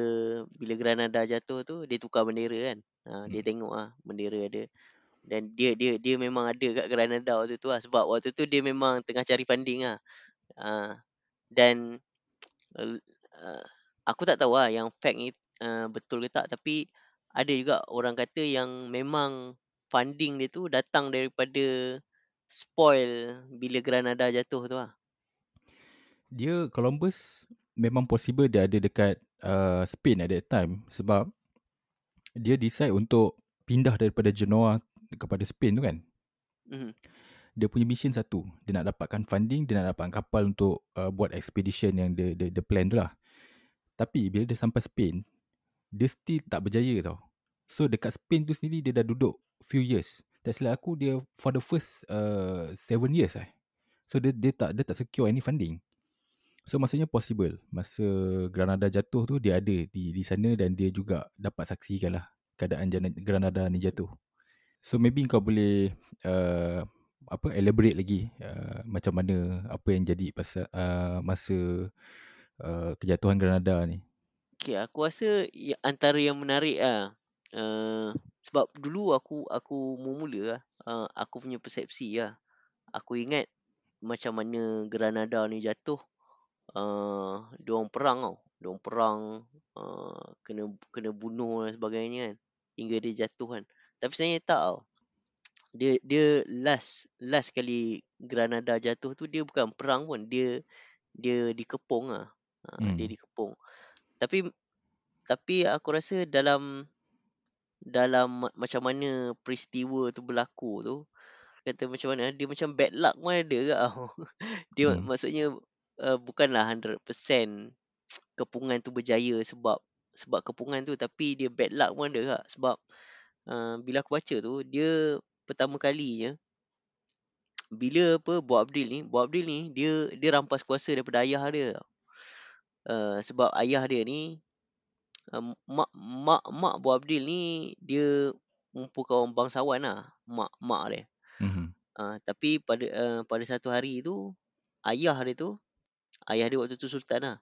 bila Granada jatuh tu dia tukar bendera kan. Uh, dia Hmm. tengok ah bendera ada dan dia dia dia memang ada kat Granada waktu tu lah sebab waktu tu dia memang tengah cari funding ah. Uh, dan uh, aku tak tahu lah yang fact ni uh, betul ke tak tapi ada juga orang kata yang memang funding dia tu datang daripada spoil bila Granada jatuh tu lah. Dia Columbus memang possible dia ada dekat uh, Spain at that time sebab dia decide untuk pindah daripada Genoa kepada Spain tu kan. Mhm. Dia punya mission satu, dia nak dapatkan funding, dia nak dapatkan kapal untuk uh, buat expedition yang dia dia, dia plan tu lah. Tapi bila dia sampai Spain, dia still tak berjaya tau. So dekat Spain tu sendiri dia dah duduk few years. Tak silap aku dia for the first uh, seven years eh. So dia dia tak dia tak secure any funding. So maksudnya possible. Masa Granada jatuh tu dia ada di di sana dan dia juga dapat saksikan lah keadaan Granada ni jatuh. So maybe kau boleh uh, apa elaborate lagi uh, macam mana apa yang jadi pasal uh, masa uh, kejatuhan Granada ni. Okay, aku rasa ya, antara yang menarik lah. Uh, sebab dulu aku aku mula-mula lah, uh, aku punya persepsi lah. Aku ingat macam mana Granada ni jatuh. Uh, diorang perang tau. Diorang perang, uh, kena kena bunuh dan sebagainya kan. Hingga dia jatuh kan. Tapi sebenarnya tak tau. Dia dia last last kali Granada jatuh tu dia bukan perang pun. Dia dia dikepung. Uh, Dia Hmm. dikepung. Tapi tapi aku rasa dalam dalam ma- macam mana peristiwa tu berlaku tu kata macam mana dia macam bad luck pun ada ke tau. dia Hmm. maksudnya uh, bukanlah 100% kepungan tu berjaya sebab sebab kepungan tu tapi dia bad luck pun ada kak sebab uh, bila aku baca tu dia pertama kalinya bila apa Buat Abdil ni Buat Abdil ni dia dia rampas kuasa daripada ayah dia. Uh, sebab ayah dia ni uh, mak mak mak Bu Abdil ni dia merupakan orang bangsawan lah mak mak dia. Mhm. Uh, tapi pada uh, pada satu hari tu ayah dia tu ayah dia waktu tu sultan lah.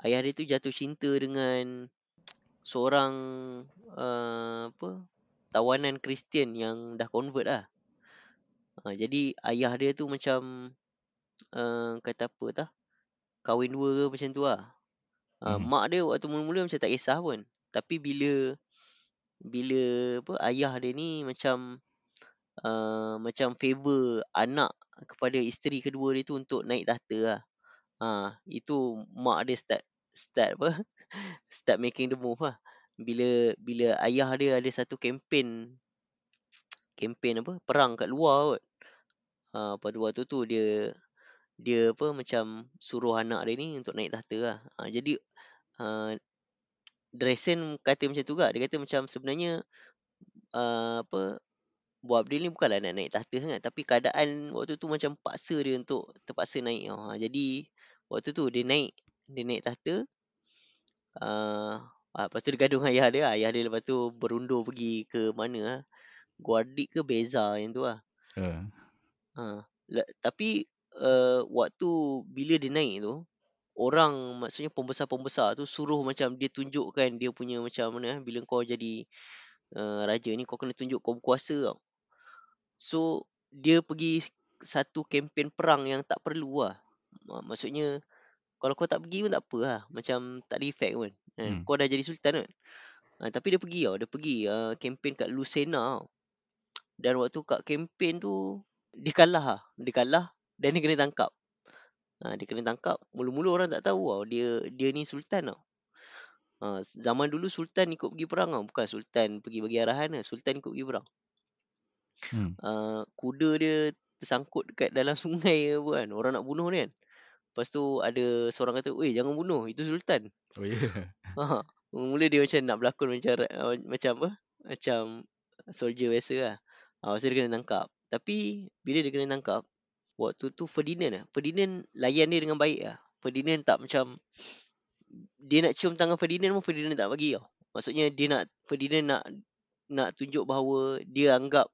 Ayah dia tu jatuh cinta dengan seorang uh, apa tawanan Kristian yang dah convert lah. Uh, jadi ayah dia tu macam uh, kata apa tah kahwin dua ke macam tu lah. Uh, Mhm. mak dia waktu mula-mula macam tak kisah pun. Tapi bila bila apa ayah dia ni macam uh, macam favor anak kepada isteri kedua dia tu untuk naik tahta lah. Ha, itu mak dia start start apa? start making the move lah. Bila bila ayah dia ada satu kempen kempen apa? Perang kat luar kot. Ha, pada waktu tu dia dia apa macam suruh anak dia ni untuk naik tahta lah. Ha, jadi uh, Dresen kata macam tu juga. Dia kata macam sebenarnya uh, apa Bu Abdil ni bukanlah nak naik tahta sangat tapi keadaan waktu tu macam paksa dia untuk terpaksa naik. Ha, jadi waktu tu dia naik dia naik tahta uh, lepas tu dia gaduh dengan ayah dia. Ayah dia lepas tu berundur pergi ke mana lah. Guardic ke Beza yang tu lah. Uh, Ha, la- tapi uh, waktu bila dia naik tu orang maksudnya pembesar-pembesar tu suruh macam dia tunjukkan dia punya macam mana eh, bila kau jadi uh, raja ni kau kena tunjuk kau berkuasa tau. So dia pergi satu kempen perang yang tak perlu lah. Ma- Maksudnya kalau kau tak pergi pun tak apa lah. Macam tak ada effect pun. Kan? Hmm. Kau dah jadi sultan kan. Ha, tapi dia pergi tau. Dia pergi uh, kempen kat Lucena tau. Dan waktu kat kempen tu dia kalah lah. Dia kalah dan dia kena tangkap. Ha, dia kena tangkap. Mula-mula orang tak tahu tau. Dia dia ni sultan tau. Ha, zaman dulu sultan ikut pergi perang tau. Bukan sultan pergi bagi arahan lah. Sultan ikut pergi perang. hmm. uh, kuda dia tersangkut dekat dalam sungai ke apa kan. Orang nak bunuh dia kan. Lepas tu ada seorang kata, "Weh, jangan bunuh. Itu sultan." Oh ya. Yeah. Ha. Mula dia macam nak berlakon macam uh, macam apa? Macam soldier biasa lah. Ha, lepas tu dia kena tangkap. Tapi bila dia kena tangkap, waktu tu Ferdinand ah, Ferdinand layan dia dengan baik ah. Ferdinand tak macam dia nak cium tangan Ferdinand pun Ferdinand tak bagi tau. Maksudnya dia nak Ferdinand nak nak tunjuk bahawa dia anggap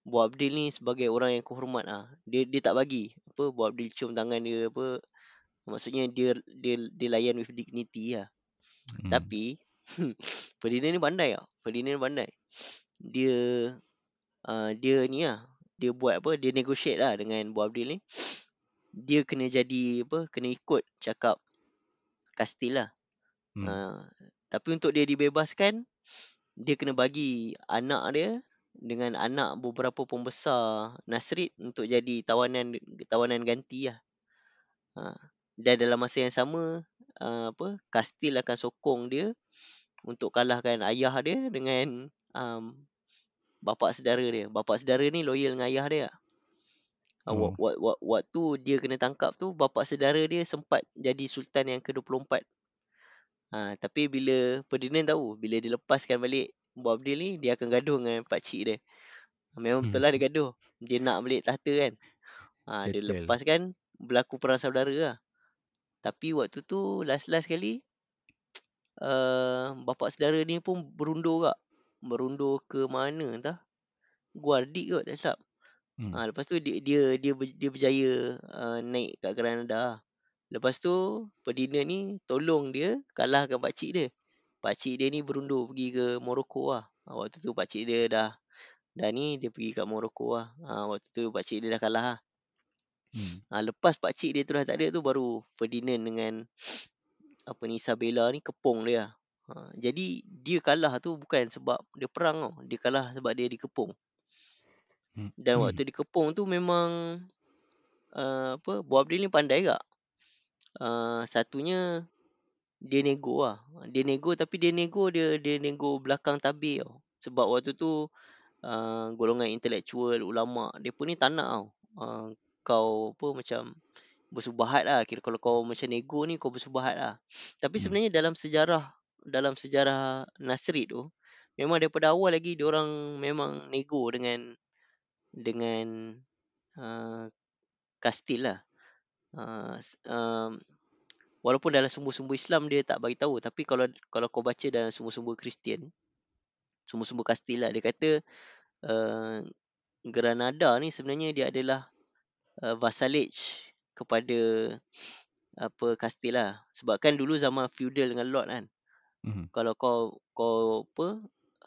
Bu Abdil ni sebagai orang yang kehormat ah. Dia dia tak bagi apa Bu Abdil cium tangan dia apa. Maksudnya dia dia dia layan with dignity lah. Hmm. Tapi Ferdinand ni pandai tau. Ferdinand ni pandai. Dia uh, dia ni lah. Dia buat apa? Dia negotiate lah dengan Bu Abdil ni. Dia kena jadi apa? Kena ikut cakap Kastil lah. Hmm. Uh, tapi untuk dia dibebaskan, dia kena bagi anak dia dengan anak beberapa pembesar Nasrid untuk jadi tawanan tawanan ganti lah. Uh, dan dalam masa yang sama, uh, apa Kastil akan sokong dia untuk kalahkan ayah dia dengan um, bapa saudara dia. Bapa saudara ni loyal dengan ayah dia. Uh, Oh. wak, wak, waktu dia kena tangkap tu, bapa saudara dia sempat jadi sultan yang ke-24. Ha, tapi bila Ferdinand tahu, bila dia lepaskan balik Bu Abdil ni, dia akan gaduh dengan pakcik dia. Memang betul lah dia gaduh. Dia nak balik tahta kan. Ha, dia Settle. lepaskan, berlaku perang saudara lah. Tapi waktu tu, last-last kali, uh, bapa saudara ni pun berundur kak. Berundur ke mana entah. Guardi kot, tak silap. Hmm. Ha, lepas tu dia dia dia, dia berjaya uh, naik kat Granada. lah. Lepas tu Ferdinand ni tolong dia kalahkan pakcik dia. Pakcik dia ni berundur pergi ke Morocco lah. Ha, waktu tu pakcik dia dah dah ni dia pergi kat Morocco lah. Ha, waktu tu pakcik dia dah kalah lah. Hmm. Ha, lepas pakcik dia tu dah tak ada tu baru Ferdinand dengan apa ni Isabella ni kepung dia. Ha, jadi dia kalah tu bukan sebab dia perang tau. Dia kalah sebab dia dikepung. Hmm. Dan waktu dikepung tu memang uh, apa Bu Abdil ni pandai tak? Uh, satunya dia nego lah. Dia nego tapi dia nego dia dia nego belakang tabir tau. Sebab waktu tu uh, golongan intelektual, ulama, dia pun ni tak nak tau. Uh, kau apa macam bersubahat lah. Kira kalau kau macam nego ni kau bersubahat lah. Tapi Hmm. sebenarnya dalam sejarah dalam sejarah Nasrid tu memang daripada awal lagi dia orang memang nego dengan dengan uh, Kastil lah. Uh, um, walaupun dalam sumber-sumber Islam dia tak bagi tahu tapi kalau kalau kau baca dalam sumber-sumber Kristian sumber-sumber Kastil lah dia kata uh, Granada ni sebenarnya dia adalah uh, vassalage kepada apa Kastil lah sebab kan dulu zaman feudal dengan lord kan. Hmm. kalau kau kau apa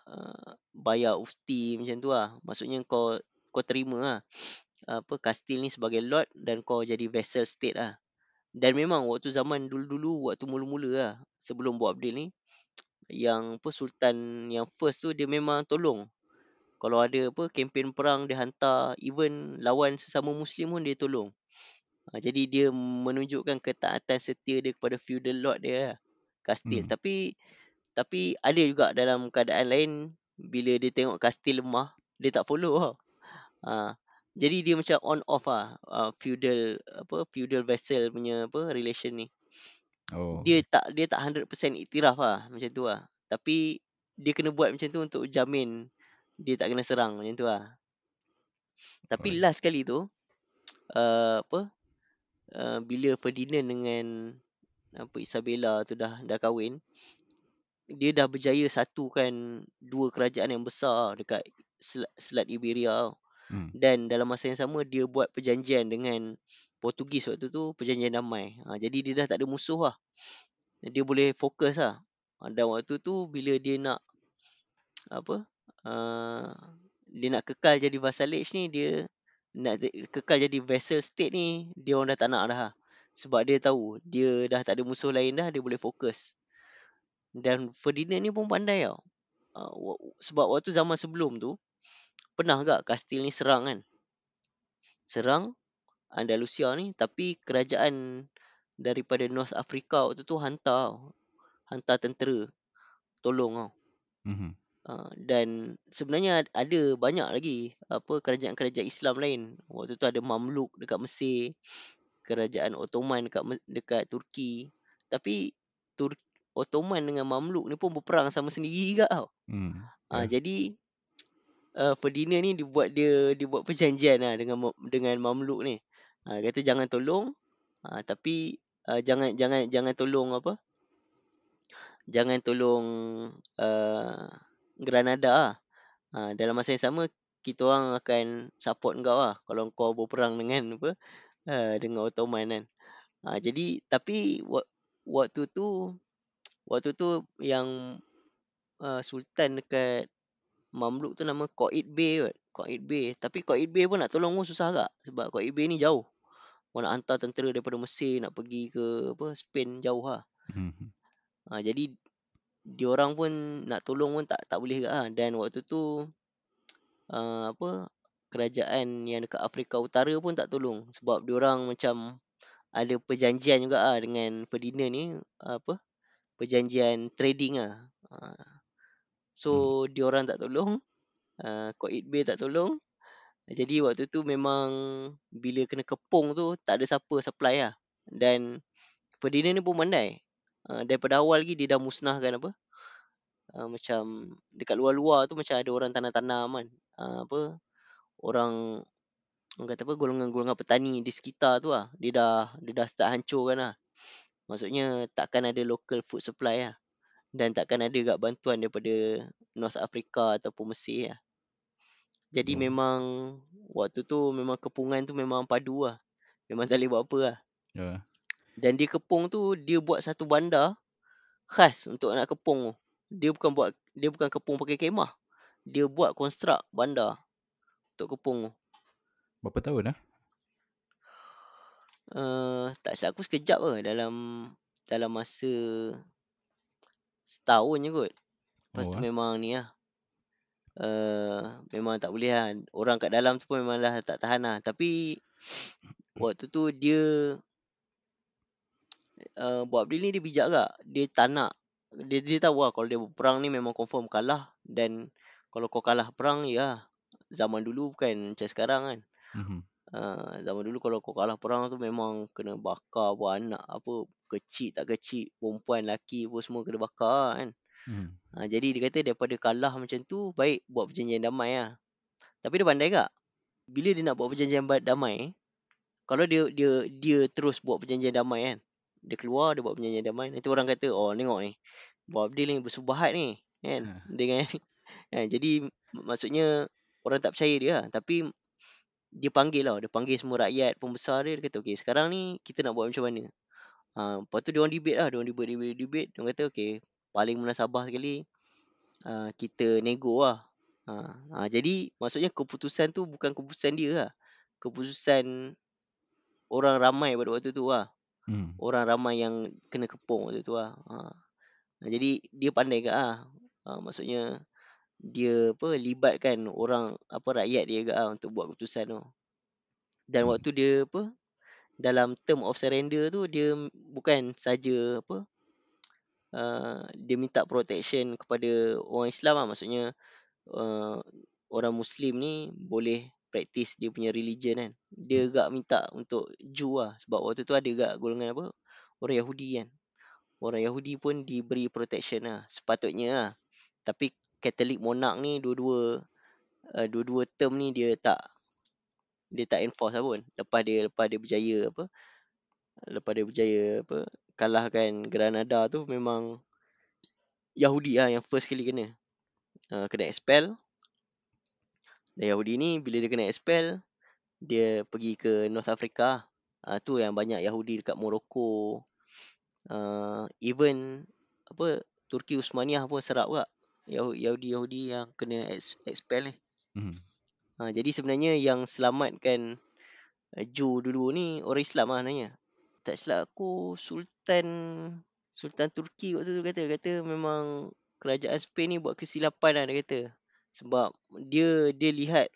uh, bayar ufti macam tu lah. Maksudnya kau kau terima lah apa kastil ni sebagai lord dan kau jadi vassal state lah dan memang waktu zaman dulu-dulu waktu mula-mula lah sebelum Bu Abdil ni yang apa sultan yang first tu dia memang tolong. Kalau ada apa kempen perang dia hantar even lawan sesama muslim pun dia tolong. Ha, jadi dia menunjukkan ketaatan setia dia kepada feudal lord dia lah, kastil. Hmm. tapi tapi ada juga dalam keadaan lain bila dia tengok kastil lemah dia tak follow tau ha, jadi dia macam on off lah uh, feudal apa feudal vassal punya apa relation ni Oh. dia tak dia tak 100% iktiraf lah macam tu lah tapi dia kena buat macam tu untuk jamin dia tak kena serang macam tu lah tapi Alright. last kali tu uh, apa uh, bila Ferdinand dengan apa Isabella tu dah dah kahwin dia dah berjaya satukan dua kerajaan yang besar dekat Selat, Selat Iberia tau. Hmm. dan dalam masa yang sama dia buat perjanjian dengan Portugis waktu tu perjanjian damai. Ha, jadi dia dah tak ada musuh lah. Dia boleh fokus lah. Ha, dan waktu tu bila dia nak apa uh, dia nak kekal jadi vassalage ni dia nak kekal jadi vassal state ni dia orang dah tak nak dah. lah. Sebab dia tahu dia dah tak ada musuh lain dah dia boleh fokus. Dan Ferdinand ni pun pandai tau. Uh, sebab waktu zaman sebelum tu pernah gak kastil ni serang kan. Serang Andalusia ni tapi kerajaan daripada North Africa waktu tu hantar hantar tentera tolong tau. Hmm. Uh, dan sebenarnya ad- ada banyak lagi apa kerajaan-kerajaan Islam lain. Waktu tu ada Mamluk dekat Mesir, kerajaan Ottoman dekat dekat Turki. Tapi Tur Ottoman dengan Mamluk ni pun berperang sama sendiri juga tau. Hmm. Ha, Ya. jadi uh, Ferdinand ni dia buat dia dia buat perjanjian lah dengan dengan Mamluk ni. Ha, kata jangan tolong ha, tapi uh, jangan jangan jangan tolong apa? Jangan tolong uh, Granada lah. Ha, dalam masa yang sama kita orang akan support kau lah kalau kau berperang dengan apa? Uh, dengan Ottoman kan. Ha, jadi tapi wa- waktu tu waktu tu yang uh, sultan dekat Mamluk tu nama Qaid Bey kot. Qaid Bey. Tapi Qaid Bey pun nak tolong pun susah agak. Sebab Qaid Bey ni jauh. Kau nak hantar tentera daripada Mesir nak pergi ke apa Spain jauh lah. Hmm. Ha, jadi diorang pun nak tolong pun tak tak boleh agak lah. Dan waktu tu uh, apa kerajaan yang dekat Afrika Utara pun tak tolong sebab diorang macam ada perjanjian juga ah dengan Ferdinand ni apa perjanjian trading ah. Ha. So diorang tak tolong uh, Qaid Bey tak tolong. Jadi waktu tu memang bila kena kepung tu tak ada siapa supply lah. Dan Ferdinand ni pun pandai. Uh, daripada awal lagi dia dah musnahkan apa uh, macam dekat luar-luar tu macam ada orang tanam-tanam kan. Uh, apa orang orang kata apa golongan-golongan petani di sekitar tu lah. Dia dah dia dah start hancurkan lah. Maksudnya takkan ada local food supply lah dan takkan ada gak bantuan daripada North Africa ataupun Mesir lah jadi Oh. memang waktu tu memang kepungan tu memang padu lah memang tak boleh buat apa lah Ya. dan dia kepung tu dia buat satu bandar khas untuk nak kepung tu dia bukan buat dia bukan kepung pakai kemah dia buat konstruk bandar untuk kepung tu Berapa tahun lah? Uh, tak silap aku sekejap ke dalam dalam masa setahun je kot. Lepas Oh, tu ah. memang ni lah. Uh, memang tak boleh lah. Orang kat dalam tu pun memang dah tak tahan lah. Tapi waktu tu dia uh, buat benda ni dia bijak agak. Dia tak nak. Dia, dia tahu lah kalau dia berperang ni memang confirm kalah. Dan kalau kau kalah perang ya zaman dulu bukan macam sekarang kan. Mhm. Uh, zaman dulu kalau kau kalah perang tu memang kena bakar buat anak apa kecil tak kecil perempuan lelaki pun semua kena bakar kan Mhm. ha, jadi dia kata daripada kalah macam tu baik buat perjanjian damai lah tapi dia pandai tak bila dia nak buat perjanjian damai kalau dia dia dia terus buat perjanjian damai kan dia keluar dia buat perjanjian damai nanti orang kata oh tengok ni buat deal ni bersubahat ni kan Ha. dengan kan jadi mak- maksudnya orang tak percaya dia lah. tapi dia panggil lah dia panggil semua rakyat pembesar dia dia kata okey sekarang ni kita nak buat macam mana ha, lepas tu dia orang debate lah dia orang debate debate debate dia orang kata okey paling munasabah sekali uh, kita nego lah ha, ha, jadi maksudnya keputusan tu bukan keputusan dia lah keputusan orang ramai pada waktu tu lah Mhm. orang ramai yang kena kepung waktu tu lah. Ha, jadi dia pandai ke ah ha, maksudnya dia apa libatkan orang apa rakyat dia ke ah untuk buat keputusan tu dan Hmm. waktu dia apa dalam term of surrender tu dia bukan saja apa uh, dia minta protection kepada orang Islam lah. Maksudnya uh, orang muslim ni boleh practice dia punya religion kan. Dia gak minta untuk Jew lah. Sebab waktu tu ada gak golongan apa orang Yahudi kan. Orang Yahudi pun diberi protection lah. Sepatutnya lah. Tapi Catholic monarch ni dua-dua uh, dua-dua term ni dia tak dia tak enforce lah pun. Lepas dia lepas dia berjaya apa lepas dia berjaya apa kalahkan Granada tu memang Yahudi lah yang first kali kena. Uh, kena expel. Dan Yahudi ni bila dia kena expel dia pergi ke North Africa uh, tu yang banyak Yahudi dekat Morocco. Uh, even apa Turki Uthmaniyah pun serap juga. Yahu- Yahudi-Yahudi yang kena ex- expel ni. Mhm. Ha, jadi sebenarnya yang selamatkan uh, Jew dulu ni orang Islam lah sebenarnya. Tak silap aku Sultan Sultan Turki waktu tu kata kata memang kerajaan Spain ni buat kesilapan lah dia kata. Sebab dia dia lihat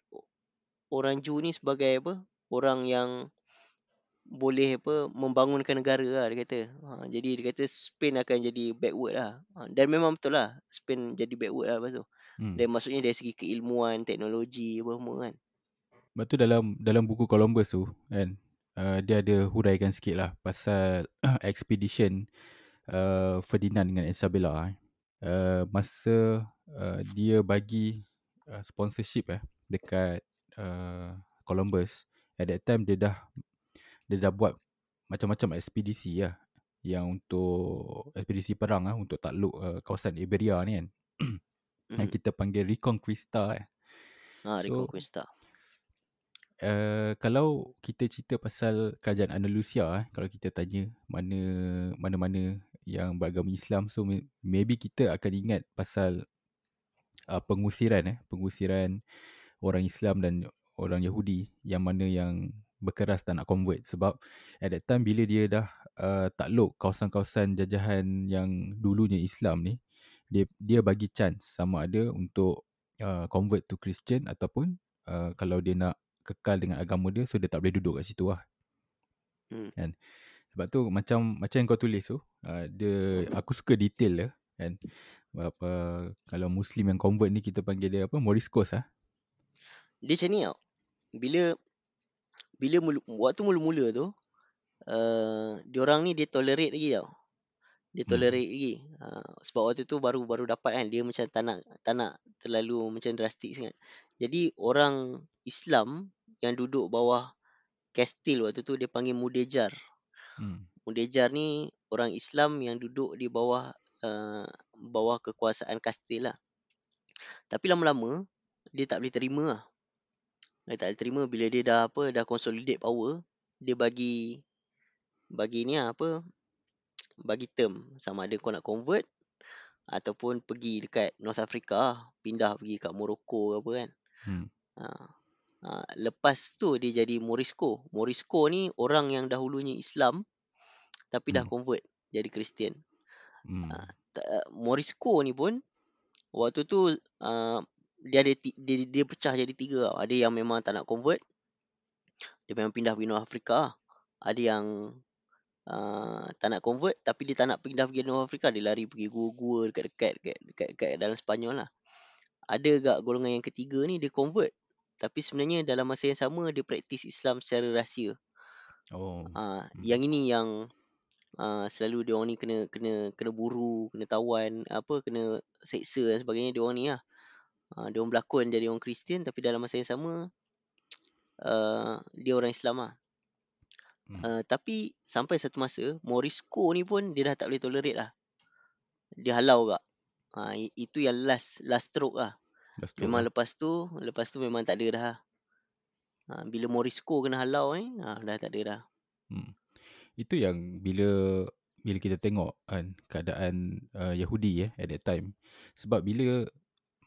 orang Jew ni sebagai apa? Orang yang boleh apa membangunkan negara lah dia kata. Ha, jadi dia kata Spain akan jadi backward lah. Ha, dan memang betul lah Spain jadi backward lah lepas tu. Hmm. Dan maksudnya dari segi keilmuan, teknologi apa semua kan. Lepas tu dalam dalam buku Columbus tu kan uh, dia ada huraikan sikit lah pasal expedition uh, Ferdinand dengan Isabella eh. Uh, masa uh, dia bagi uh, sponsorship eh dekat uh, Columbus at that time dia dah dia dah buat macam-macam ekspedisi lah yang untuk ekspedisi perang lah untuk takluk uh, kawasan Iberia ni kan yang Mhm. kita panggil Reconquista eh. Ha, So Reconquista. uh, kalau kita cerita pasal kerajaan Andalusia eh kalau kita tanya mana mana-mana yang beragama Islam so may- maybe kita akan ingat pasal uh, pengusiran eh pengusiran orang Islam dan orang Yahudi yang mana yang berkeras tak nak convert sebab at that time bila dia dah uh, takluk kawasan-kawasan jajahan yang dulunya Islam ni dia dia bagi chance sama ada untuk uh, convert to Christian ataupun uh, kalau dia nak kekal dengan agama dia so dia tak boleh duduk kat situ lah Hmm. kan sebab tu macam macam yang kau tulis tu uh, dia aku suka detail dia kan apa kalau muslim yang convert ni kita panggil dia apa moriscos ah Dia macam ni tau. Bila bila mula, waktu mula-mula tu uh, diorang ni dia tolerate lagi tau. Dia Hmm. tolerate lagi. Uh, sebab waktu tu baru baru dapat kan dia macam tak nak tak nak terlalu macam drastik sangat. Jadi orang Islam yang duduk bawah kastil waktu tu dia panggil mudejar. hmm. Mudejar ni orang Islam yang duduk di bawah uh, bawah kekuasaan kastil lah. Tapi lama-lama dia tak boleh terima lah. Dia tak boleh terima bila dia dah apa dah consolidate power, dia bagi bagi ni lah, apa bagi term sama ada kau nak convert ataupun pergi dekat North Africa lah, pindah pergi kat Morocco ke apa kan. Hmm. Ha. Ha, lepas tu dia jadi Morisco. Morisco ni orang yang dahulunya Islam tapi dah Hmm. convert jadi Kristian. Hmm. Ta- Morisco ni pun waktu tu uh, dia ada ti- dia, dia pecah jadi tiga. Ada yang memang tak nak convert. Dia memang pindah pergi North Africa. lah. Ada yang uh, tak nak convert tapi dia tak nak pindah pergi North Africa. Dia lari pergi gua-gua dekat-dekat dekat, dekat, dekat dalam Sepanyol lah. Ada gak golongan yang ketiga ni dia convert. Tapi sebenarnya dalam masa yang sama dia praktis Islam secara rahsia. Oh. Uh, Hmm. yang ini yang uh, selalu dia orang ni kena kena kena buru, kena tawan, apa kena seksa dan sebagainya dia orang ni lah. Uh, dia orang berlakon jadi orang Kristian tapi dalam masa yang sama uh, dia orang Islam lah. Hmm. Uh, tapi sampai satu masa Morisco ni pun dia dah tak boleh tolerate lah. Dia halau gak. Uh, itu yang last last stroke lah. Dah stroke Memang lah. lepas tu lepas tu memang tak ada dah. Uh, bila Morisco kena halau ni, uh, dah tak ada dah. Hmm. Itu yang bila bila kita tengok kan keadaan uh, Yahudi eh at that time. Sebab bila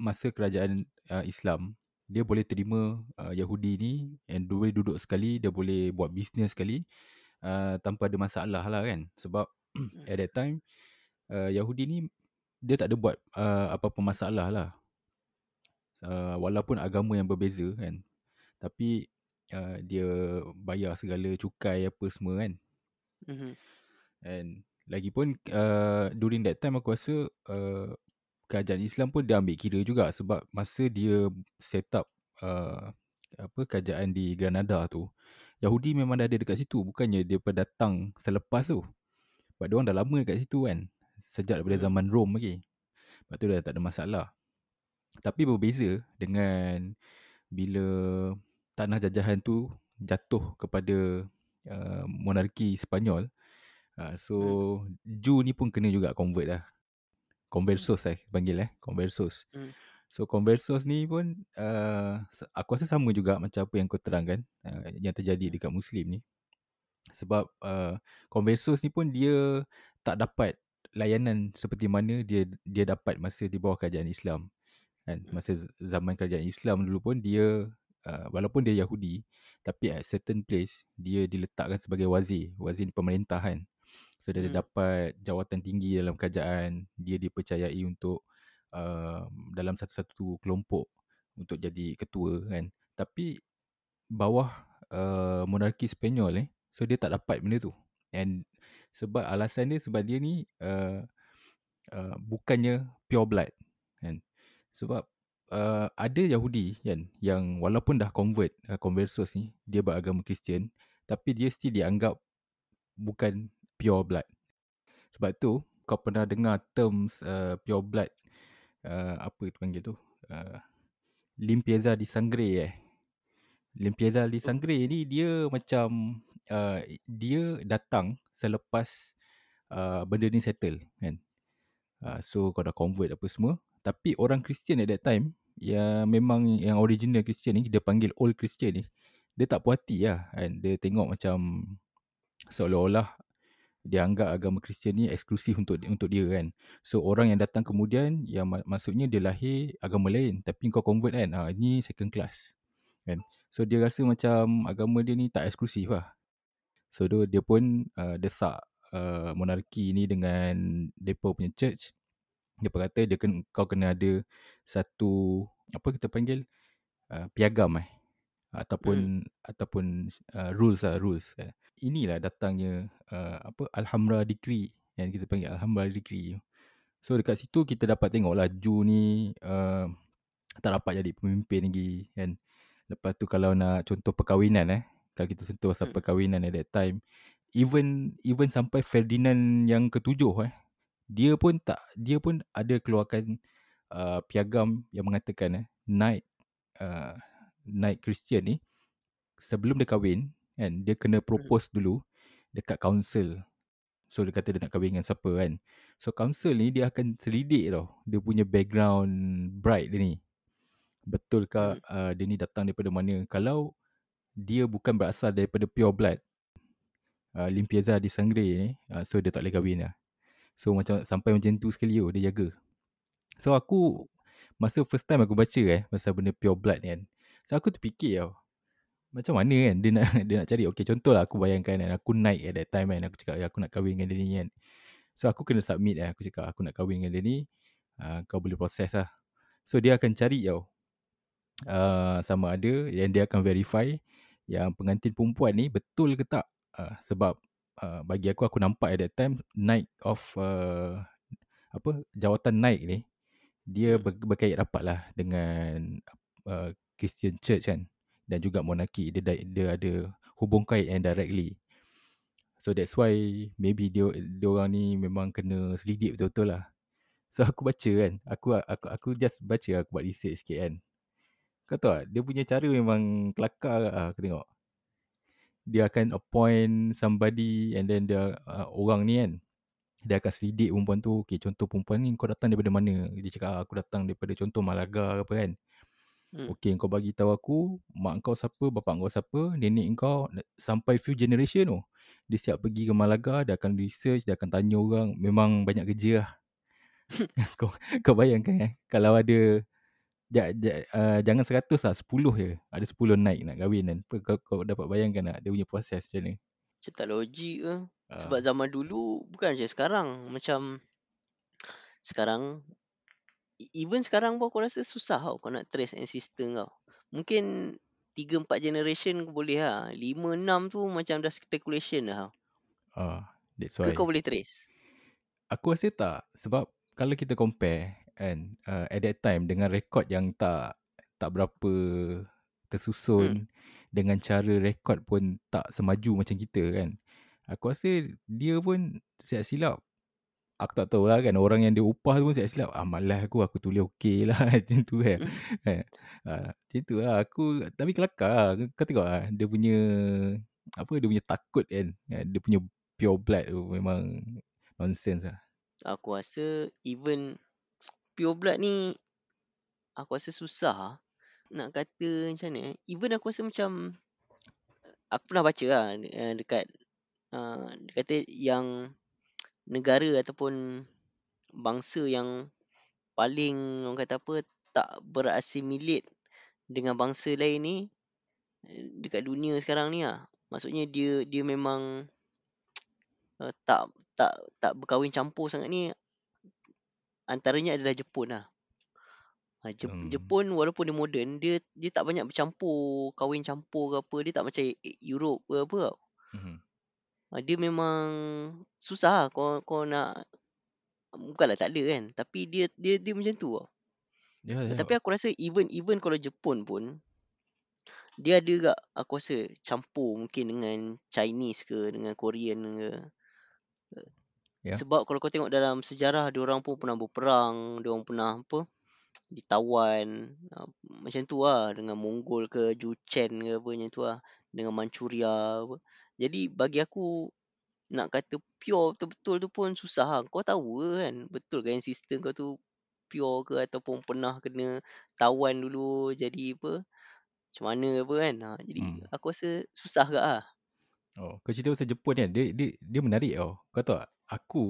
masa kerajaan uh, Islam dia boleh terima uh, Yahudi ni and boleh duduk sekali, dia boleh buat bisnes sekali uh, tanpa ada masalah lah kan. Sebab at that time uh, Yahudi ni dia tak ada buat uh, apa-apa masalah lah. Uh, walaupun agama yang berbeza kan. Tapi uh, dia bayar segala cukai apa semua kan. Mhm. And lagipun uh, during that time aku rasa uh, kerajaan Islam pun dia ambil kira juga sebab masa dia set up uh, apa kerajaan di Granada tu Yahudi memang dah ada dekat situ bukannya dia pendatang selepas tu. Sebab dia orang dah lama dekat situ kan. Sejak daripada Hmm. zaman Rom lagi. Lepas tu dah tak ada masalah. Tapi berbeza dengan bila tanah jajahan tu jatuh kepada uh, monarki Sepanyol. Uh, so Hmm. Jew ni pun kena juga convert lah. Conversos eh panggil eh, conversos. Hmm. So conversos ni pun uh, aku rasa sama juga macam apa yang kau terangkan uh, yang terjadi dekat muslim ni. Sebab uh, conversos ni pun dia tak dapat layanan seperti mana dia dia dapat masa di bawah kerajaan Islam. Kan masa z- zaman kerajaan Islam dulu pun dia uh, walaupun dia Yahudi tapi at certain place dia diletakkan sebagai wazir, wazir pemerintahan. So dia Hmm. dapat jawatan tinggi dalam kerajaan, dia dipercayai untuk uh, dalam satu-satu kelompok untuk jadi ketua kan. Tapi bawah uh, monarki Sepanyol eh, so dia tak dapat benda tu. And sebab alasan dia sebab dia ni uh, uh, bukannya pure blood kan. Sebab uh, ada Yahudi kan yang walaupun dah convert uh, conversos ni dia beragama Kristian tapi dia still dianggap bukan pure blood. Sebab tu kau pernah dengar terms uh, pure blood uh, apa itu panggil tu? Uh, Limpieza di Sangre eh. Limpieza di. Sangre ni dia macam uh, dia datang selepas uh, benda ni settle kan. Uh, so kau dah convert apa semua. Tapi orang Kristian at that time yang memang yang original Kristian ni dia panggil old Christian ni dia tak puas hati lah kan. Dia tengok macam seolah-olah dia anggap agama Kristian ni eksklusif untuk untuk dia kan. So orang yang datang kemudian yang mak- maksudnya dia lahir agama lain tapi kau convert kan. Ah ni second class. Kan. So dia rasa macam agama dia ni tak eksklusif lah. So dia, dia pun uh, desak uh, monarki ni dengan depa punya church. Dia kata dia kena, kau kena ada satu apa kita panggil uh, piagam eh ataupun Hmm. ataupun uh, rules lah rules. Eh. Inilah datangnya uh, apa Alhambra Decree yang kita panggil Alhambra Decree. So dekat situ kita dapat tengok lah Ju ni uh, tak dapat jadi pemimpin lagi kan. Lepas tu kalau nak contoh perkahwinan eh. Kalau kita sentuh pasal Hmm. perkahwinan at that time. Even even sampai Ferdinand yang ketujuh eh. Dia pun tak dia pun ada keluarkan uh, piagam yang mengatakan eh knight uh, knight Christian ni sebelum dia kahwin kan dia kena propose dulu dekat council. So dia kata dia nak kahwin dengan siapa kan. So council ni dia akan selidik tau dia punya background bride dia ni. Betulkah Hmm. uh, dia ni datang daripada mana? Kalau dia bukan berasal daripada pure blood uh, limpieza di sangre ni uh, so dia tak boleh kahwin lah. So macam sampai macam tu sekali oh, dia jaga. So aku masa first time aku baca eh pasal benda pure blood ni kan. So aku terfikir tau. Macam mana kan dia nak dia nak cari okay contohlah aku bayangkan kan aku naik at that time kan aku cakap ya, aku nak kahwin dengan dia ni kan. So aku kena submit eh aku cakap aku nak kahwin dengan dia ni uh, kau boleh proses lah. So dia akan cari tau uh, sama ada yang dia akan verify yang pengantin perempuan ni betul ke tak uh, sebab uh, bagi aku aku nampak at that time night of uh, apa jawatan naik ni dia Hmm. ber, berkait rapat lah dengan uh, Christian Church kan dan juga monarki dia dia, ada hubung kait yang directly so that's why maybe dia dia orang ni memang kena selidik betul-betul lah so aku baca kan aku aku aku just baca aku buat research sikit kan kau tahu tak, dia punya cara memang kelakar lah aku tengok. Dia akan appoint somebody and then dia uh, orang ni kan. Dia akan selidik perempuan tu. Okay, contoh perempuan ni kau datang daripada mana? Dia cakap ah, aku datang daripada contoh Malaga ke apa kan. Hmm. Okay, kau bagi tahu aku mak kau siapa, bapak kau siapa, nenek kau sampai few generation tu. Dia siap pergi ke Malaga, dia akan research, dia akan tanya orang. Memang banyak kerja lah. kau, kau bayangkan eh. Kalau ada ja, ja, uh, jangan 100 lah, 10 je. Ada 10 naik nak kahwin kan. Kau, kau dapat bayangkan tak dia punya proses macam ni. Macam tak logik ke. Uh, Sebab zaman dulu bukan macam sekarang. Macam sekarang even sekarang pun aku rasa susah tau kau nak trace ancestor kau. Mungkin 3 4 generation kau boleh lah. 5 6 tu macam dah speculation dah. tau. uh, that's Ke why. kau boleh trace? Aku rasa tak. Sebab kalau kita compare kan, uh, at that time dengan rekod yang tak tak berapa tersusun, Hmm. dengan cara rekod pun tak semaju macam kita kan. Aku rasa dia pun siap silap. Aku tak tahu lah kan orang yang dia upah tu pun siap silap. Ah malas aku aku tulis okey lah macam tu kan. Eh, ah, macam tu lah aku tapi kelakar lah. Kau tengok lah dia punya apa dia punya takut kan. kan, Dia punya pure blood tu memang nonsense lah. Aku rasa even pure blood ni aku rasa susah lah nak kata macam mana. eh. Even aku rasa macam aku pernah baca lah eh, dekat uh, dia kata yang negara ataupun bangsa yang paling orang kata apa tak berasimilate dengan bangsa lain ni eh, dekat dunia sekarang ni lah. Maksudnya dia dia memang uh, tak tak tak berkahwin campur sangat ni antaranya adalah Jepun lah. Ha, Jep, Hmm. Jepun walaupun dia moden dia dia tak banyak bercampur kahwin campur ke apa dia tak macam E- Europe ke apa tau. Mhm. Ha, dia memang susah lah kau kau nak bukanlah tak ada kan tapi dia dia dia macam tu tau. Ya, ya. Tapi aku rasa even even kalau Jepun pun dia ada juga aku rasa campur mungkin dengan Chinese ke dengan Korean ke. Ya. Sebab kalau kau tengok dalam sejarah dia orang pun pernah berperang, dia orang pernah apa ditawan uh, macam tu lah dengan Mongol ke Juchen ke apa macam tu lah dengan Manchuria apa. Jadi bagi aku nak kata pure betul-betul tu pun susah lah. Kau tahu kan betul kan sistem kau tu pure ke ataupun pernah kena tawan dulu jadi apa macam mana apa kan. Ha, jadi Hmm. aku rasa susah ke lah. Oh, kau cerita pasal Jepun kan, dia, dia, dia menarik tau. Kau tahu tak, aku,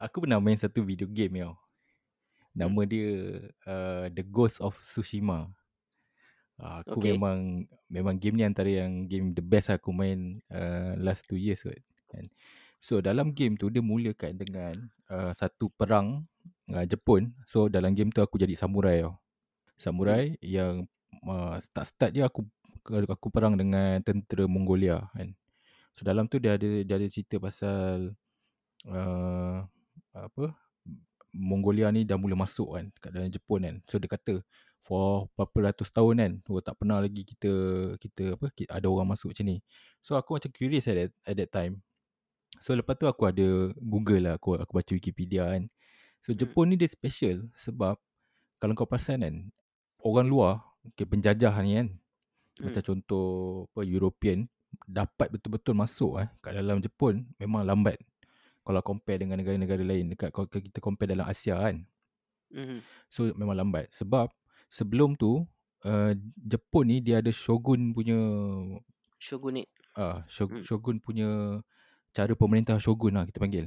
aku pernah main satu video game tau. Nama Hmm. dia uh, The Ghost of Tsushima. Uh, aku Okay. memang memang game ni antara yang game the best aku main uh, last two years kot. Kan. So dalam game tu dia mulakan dengan uh, satu perang uh, Jepun. So dalam game tu aku jadi samurai tau. Samurai Hmm. yang uh, start-start je aku aku perang dengan tentera Mongolia kan. So dalam tu dia ada dia ada cerita pasal uh, apa Mongolia ni dah mula masuk kan kat dalam Jepun kan. So dia kata for berapa ratus tahun kan, oh, tak pernah lagi kita kita apa ki- ada orang masuk macam ni. So aku macam curious at that, at that time. So lepas tu aku ada Google lah aku aku baca Wikipedia kan. So Hmm. Jepun ni dia special sebab kalau kau perasan kan orang luar okay, penjajah ni kan Hmm. macam contoh apa European dapat betul-betul masuk eh kat dalam Jepun memang lambat kalau compare dengan negara-negara lain dekat kalau kita compare dalam Asia kan Hmm. so memang lambat sebab sebelum tu uh, Jepun ni dia ada shogun punya Shogunate. ah uh, shog, Hmm. shogun punya cara pemerintah shogun lah kita panggil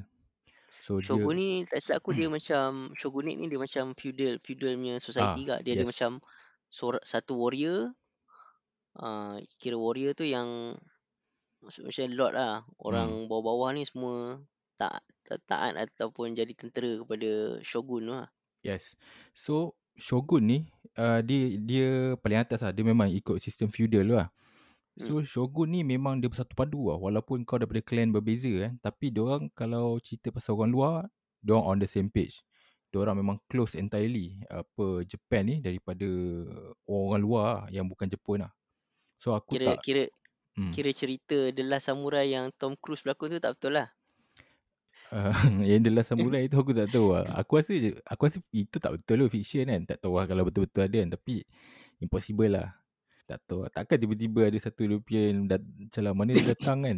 so Shogun dia ni tak silap aku dia macam shogunate ni dia macam feudal feudal punya society ah kak. Dia ada yes macam sor- satu warrior uh, kira warrior tu yang macam lord lah. Orang hmm. bawah-bawah ni semua tak, tak taat ataupun jadi tentera kepada shogun lah. yes so shogun ni uh, dia dia paling atas lah dia memang ikut sistem feudal lah So Hmm. Shogun ni memang dia bersatu padu lah. Walaupun kau daripada clan berbeza kan Tapi diorang kalau cerita pasal orang luar Diorang on the same page. Diorang memang close entirely Apa Japan ni daripada orang luar lah, Yang bukan Jepun lah. So aku Kira tak kira hmm. kira cerita The Last Samurai yang Tom Cruise berlakon tu tak betul lah. uh, Yang The Last Samurai tu aku tak tahu lah. Aku rasa je- Aku rasa itu tak betul lah fiction kan. Tak tahu lah kalau betul-betul ada kan. Tapi Impossible lah Tak tahu. Takkan tiba-tiba ada satu European dat- Macam lah mana dia datang kan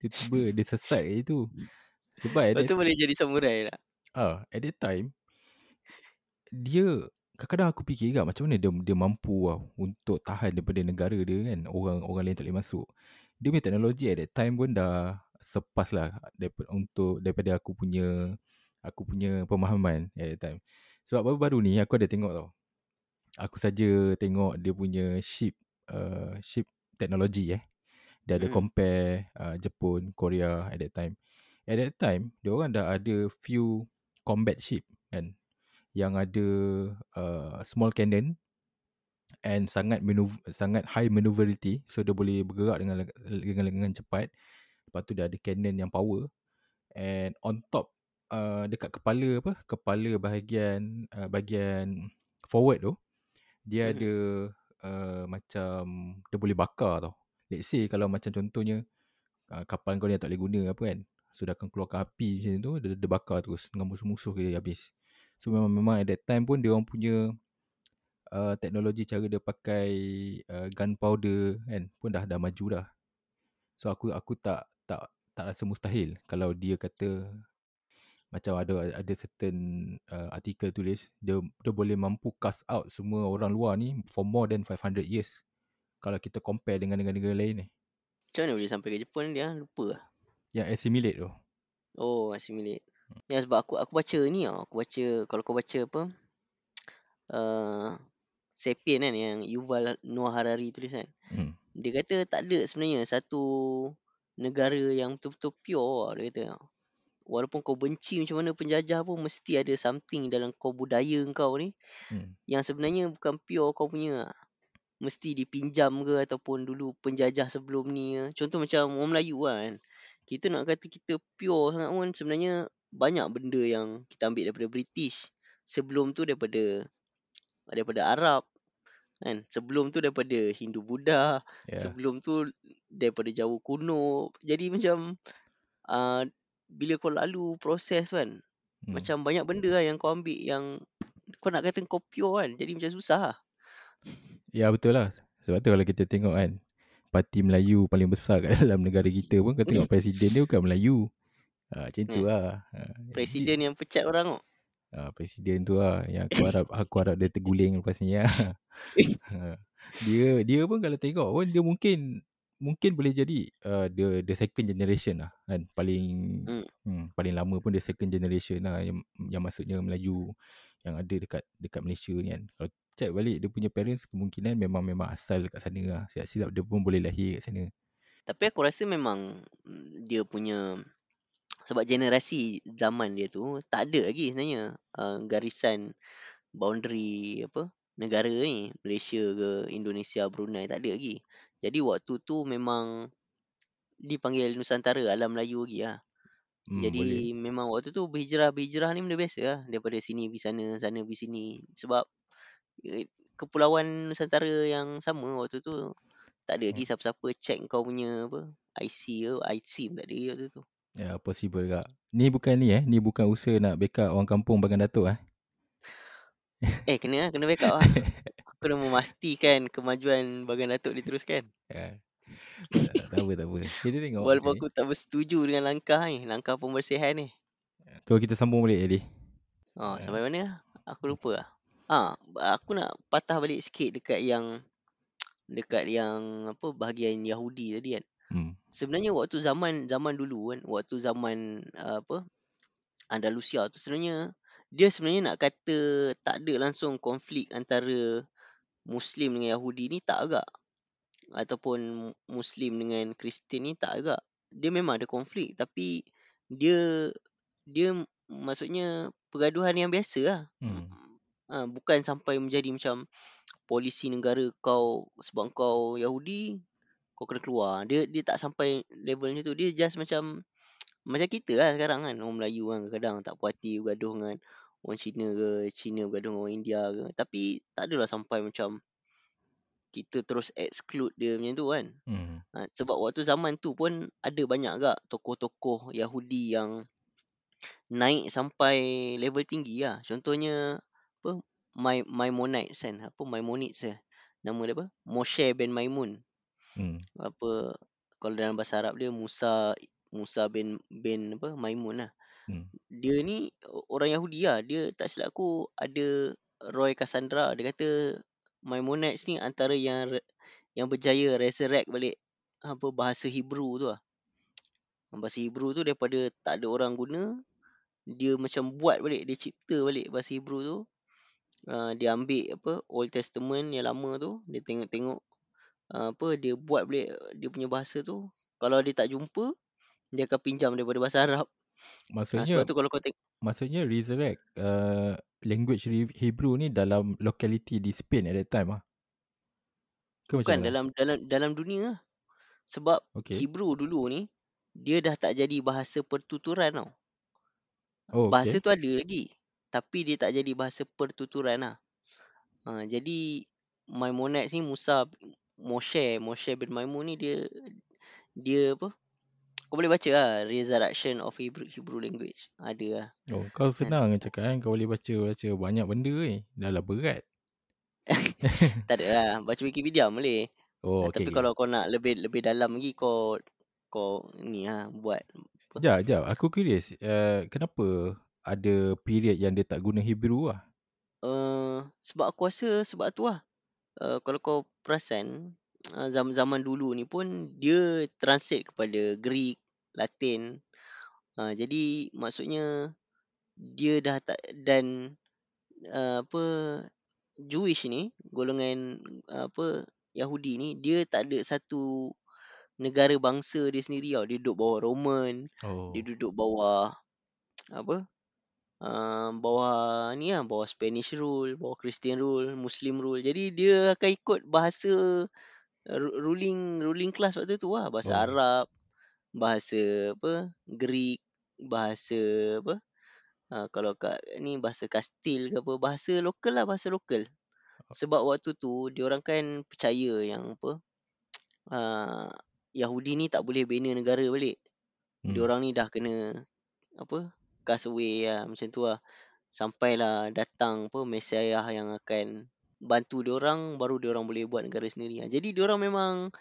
Tiba-tiba dia sesat kat situ Sebab Lepas tu boleh jadi samurai lah. Ah, at that time dia kadang-kadang aku fikir juga macam mana dia dia mampu lah untuk tahan daripada negara dia kan. Orang orang lain tak boleh masuk. Dia punya teknologi at that time pun dah sepas lah daripada, untuk daripada aku punya aku punya pemahaman at that time. Sebab baru-baru ni aku ada tengok tau. Aku saja tengok dia punya ship uh, ship teknologi eh. Dia ada Hmm. compare uh, Jepun, Korea at that time. At that time, dia orang dah ada few combat ship kan yang ada uh, small cannon and sangat maneuver, sangat high maneuverability so dia boleh bergerak dengan dengan dengan cepat. Lepas tu dia ada cannon yang power and on top uh, dekat kepala apa? Kepala bahagian uh, bahagian forward tu dia Hmm. ada uh, macam dia boleh bakar tau. Let's say kalau macam contohnya uh, kapal kau ni tak boleh guna apa kan. So dia akan keluarkan api macam tu dia, dia bakar terus dengan musuh-musuh dia habis. So memang memang at that time pun dia orang punya uh, teknologi cara dia pakai uh, gunpowder kan pun dah dah maju dah. So aku aku tak tak tak rasa mustahil kalau dia kata macam ada ada certain uh, artikel tulis dia dia boleh mampu cast out semua orang luar ni for more than 500 years kalau kita compare dengan negara-negara lain ni. Macam mana boleh sampai ke Jepun dia? Lupa lah. Yang assimilate tu. Oh, assimilate. Ya sebab aku aku baca ni tau. Aku baca kalau kau baca apa uh, Sapien kan yang Yuval Noah Harari tulis kan. Hmm. Dia kata tak ada sebenarnya satu negara yang betul-betul pure dia kata. Walaupun kau benci macam mana penjajah pun mesti ada something dalam kau budaya kau ni Hmm. yang sebenarnya bukan pure kau punya. Mesti dipinjam ke ataupun dulu penjajah sebelum ni ke. Contoh macam orang Melayu lah kan. Kita nak kata kita pure sangat pun sebenarnya banyak benda yang kita ambil daripada British. Sebelum tu daripada daripada Arab kan. Sebelum tu daripada Hindu Buddha. Yeah. Sebelum tu daripada Jawa kuno. Jadi macam uh, bila kau lalu proses kan Hmm. macam banyak benda lah yang kau ambil yang kau nak kata kau pure kan, jadi macam susah lah. Ya betul lah. Sebab tu kalau kita tengok kan, parti Melayu paling besar kat dalam negara kita pun kau tengok presiden dia bukan Melayu. Ha, macam tu Hmm. lah. Ha, jadi, Presiden yang pecat orang tu. ha, presiden tu lah yang aku harap aku harap dia terguling lepas ni lah. Ha, dia dia pun kalau tengok pun dia mungkin mungkin boleh jadi uh, dia the second generation lah kan paling Hmm. hmm, paling lama pun dia second generation lah yang, yang maksudnya Melayu yang ada dekat dekat Malaysia ni kan kalau check balik dia punya parents kemungkinan memang memang asal dekat sana lah silap-silap dia pun boleh lahir kat sana Tapi aku rasa memang mm, dia punya sebab generasi zaman dia tu tak ada lagi sebenarnya uh, garisan boundary apa negara ni Malaysia ke Indonesia Brunei tak ada lagi. Jadi waktu tu memang dipanggil Nusantara alam Melayu lagi lah. hmm, Jadi boleh memang waktu tu berhijrah-berhijrah ni benda biasa lah daripada sini pergi sana, sana pergi sini. Sebab eh, kepulauan Nusantara yang sama waktu tu tak ada lagi hmm. siapa-siapa check kau punya apa IC ke IC pun tak ada lagi waktu tu. ya possible kak ni bukan ni eh ni bukan usaha nak backup orang kampung Bagan Datuk eh Eh kena lah, kena backup lah. Dah memastikan kemajuan Bagan Datuk diteruskan. ya. tak, tak apa tak apa kita tengok Walaupun aku tak bersetuju dengan langkah ni, langkah pembersihan ni. tu kita sambung balik Adi Oh, Ya. sampai mana? Aku lupa lah. Ah, aku nak patah balik sikit dekat yang dekat yang apa bahagian Yahudi tadi kan. hmm. Sebenarnya waktu zaman zaman dulu kan, waktu zaman uh, apa Andalusia tu sebenarnya dia sebenarnya nak kata tak ada langsung konflik antara Muslim dengan Yahudi ni tak agak ataupun Muslim dengan Kristian ni tak agak. Dia memang ada konflik tapi dia dia maksudnya pergaduhan yang biasa lah. Hmm. Ha, bukan sampai menjadi macam polisi negara kau sebab kau Yahudi kau kena keluar. Dia dia tak sampai level macam tu. Dia just macam macam kita lah sekarang kan. Orang Melayu kan kadang tak puas hati bergaduh dengan orang Cina ke, Cina bergaduh dengan orang India ke. Tapi tak adalah sampai macam kita terus exclude dia macam tu kan. Hmm. Ha, sebab waktu zaman tu pun ada banyak agak tokoh-tokoh Yahudi yang naik sampai level tinggi lah. Contohnya apa My Maimonides kan. Apa Maimonides eh. Nama dia apa? Moshe bin Maimun. Hmm. Apa kalau dalam bahasa Arab dia Musa Musa bin bin apa Maimun lah. Hmm. Dia ni orang Yahudi lah. Dia tak silap aku ada Roy Cassandra dia kata Maimonides ni antara yang yang berjaya resurrect balik apa bahasa Hebrew tu lah. Bahasa Hebrew tu daripada tak ada orang guna dia macam buat balik dia cipta balik bahasa Hebrew tu uh, dia ambil apa Old Testament yang lama tu dia tengok-tengok uh, apa dia buat balik dia punya bahasa tu kalau dia tak jumpa dia akan pinjam daripada bahasa Arab Maksudnya sebab tu kalau kau tengok maksudnya resurrect uh, language He- Hebrew ni dalam locality di Spain at that time ah. Ke bukan dalam dalam dalam dunia lah. sebab Okay. Hebrew dulu ni dia dah tak jadi bahasa pertuturan tau Oh, bahasa okay. tu ada lagi tapi dia tak jadi bahasa pertuturan lah Ha, jadi Maimonides ni Musa Moshe Moshe bin Maimun ni dia dia apa kau boleh baca lah Resurrection of Hebrew, Hebrew Language ada lah Oh, kau senang cakap kan kau boleh baca baca banyak benda ni. Dah lah berat. tak ada lah baca Wikipedia boleh Oh, Ha, okay, tapi okay. kalau kau nak lebih lebih dalam lagi kau kau ni lah buat Sekejap, sekejap. Aku curious. Uh, kenapa ada period yang dia tak guna Hebrew lah? uh, sebab aku rasa sebab tu lah uh, kalau kau perasan uh, zaman-zaman dulu ni pun dia translate kepada Greek Latin uh, jadi maksudnya dia dah tak dan uh, apa Jewish ni golongan uh, apa Yahudi ni dia tak ada satu negara bangsa dia sendiri tau dia duduk bawah Roman dia Oh. duduk bawah apa uh, bawah ni lah bawah Spanish rule bawah Christian rule Muslim rule jadi dia akan ikut bahasa ru- ruling ruling class waktu tu lah bahasa Oh. Arab bahasa apa? Greek bahasa apa? Uh, kalau kat ni bahasa Kastil ke apa? Bahasa lokal lah bahasa lokal. Sebab waktu tu dia orang kan percaya yang apa? Uh, Yahudi ni tak boleh bina negara balik. Dia Hmm. orang ni dah kena apa? Cast away lah macam tu lah. Sampailah datang apa Mesiah yang akan bantu diorang baru diorang boleh buat negara sendiri. Ah, Jadi diorang memang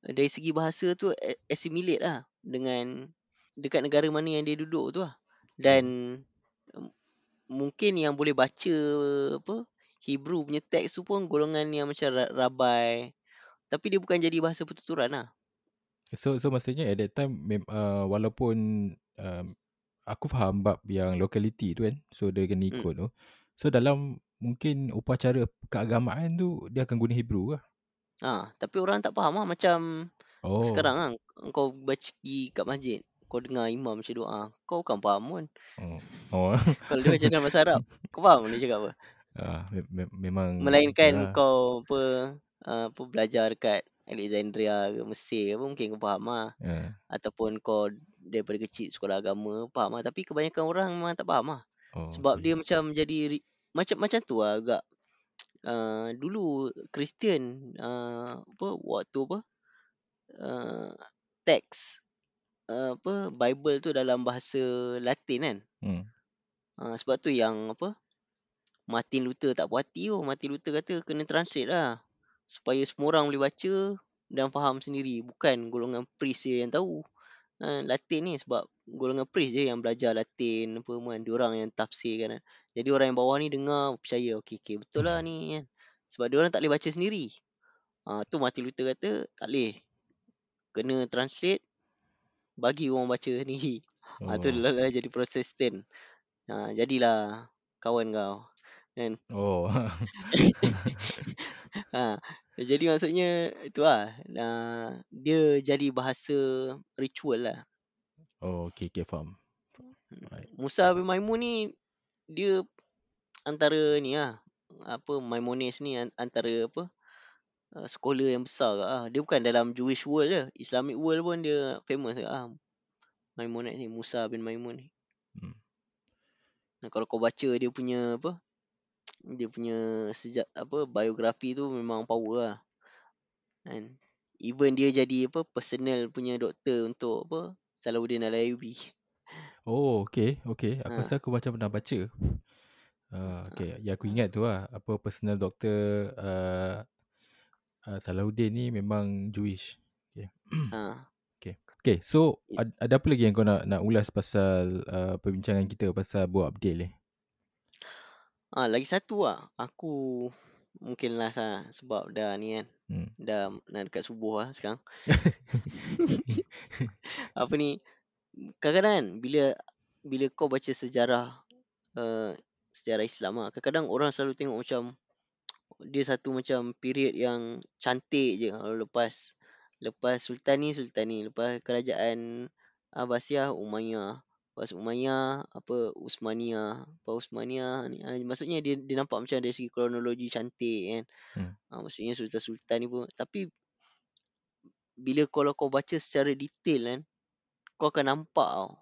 dari segi bahasa tu assimilate lah dengan dekat negara mana yang dia duduk tu lah. Dan um, mungkin yang boleh baca apa Hebrew punya teks tu pun golongan yang macam ra- rabai. Tapi dia bukan jadi bahasa pertuturan lah. So so maksudnya at that time uh, walaupun um, aku faham bab yang locality tu kan. So dia kena Hmm. ikut tu. So dalam mungkin upacara keagamaan tu dia akan guna Hebrew kah? Ha, tapi orang tak faham lah macam Oh. sekarang kan kau baca kat masjid kau dengar imam baca doa kau bukan faham pun Oh. oh. kalau dia dalam bahasa Arab kau faham dia cakap apa ah, me- me- memang melainkan yalah. kau apa uh, apa belajar dekat Alexandria ke Mesir ke apa mungkin kau faham lah Ah, ataupun kau daripada kecil sekolah agama faham lah tapi kebanyakan orang memang tak faham lah oh, sebab dia macam jadi ri- macam macam tu lah agak uh, dulu Kristian uh, apa waktu apa uh, teks uh, apa Bible tu dalam bahasa Latin kan? Hmm. uh, sebab tu yang apa Martin Luther tak puas hati tu. Martin Luther kata kena translate lah. Supaya semua orang boleh baca dan faham sendiri. Bukan golongan priest je yang tahu. Uh, Latin ni sebab golongan priest je yang belajar Latin apa kan? Diorang yang tafsirkan kan. jadi orang yang bawah ni dengar percaya okey okey betul lah ni kan? Sebab diorang tak boleh baca sendiri. Uh, tu Martin Luther kata tak boleh kena translate bagi orang baca sendiri Ha, tu Oh. lah, lah jadi Protestan. Ha, jadilah kawan kau. Kan? Oh. ha, jadi maksudnya itu lah. Uh, dia jadi bahasa ritual lah. oh, okay, okay, faham. Right. Musa bin Maimun ni dia antara ni lah. Apa Maimonides ni an- antara apa uh, scholar yang besar ke ah. Dia bukan dalam Jewish world je. Islamic world pun dia famous ke ah. Maimonides ni Musa bin Maimun ni. Hmm. Nah, kalau kau baca dia punya apa dia punya sejak apa biografi tu memang power lah. Kan? Even dia jadi apa personal punya doktor untuk apa Salahuddin Al-Ayyubi. Oh, okay, okay. Aku Ha. rasa aku macam pernah baca. Uh, okay, ya aku ingat tu lah. Apa personal doctor uh, uh, Salahuddin ni memang Jewish. Ha. Okay, so ad, ada apa lagi yang kau nak nak ulas pasal uh, perbincangan kita pasal buat update ni? Ah lagi satu lah. Aku mungkin last lah sebab dah ni kan. Hmm. Dah nak dekat subuh lah sekarang. apa ni kadang-kadang kan bila bila kau baca sejarah uh, sejarah Islam lah kadang-kadang orang selalu tengok macam dia satu macam period yang cantik je. Uh, lepas lepas sultan ni sultan ni. Lepas kerajaan Abbasiyah Umayyah. Lepas Umayyah apa Usmaniyah. Lepas Usmaniyah ni uh, maksudnya dia dia nampak macam dari segi kronologi cantik kan. Hmm. uh, maksudnya sultan-sultan ni pun. Tapi bila kalau kau baca secara detail kan kau akan nampak tau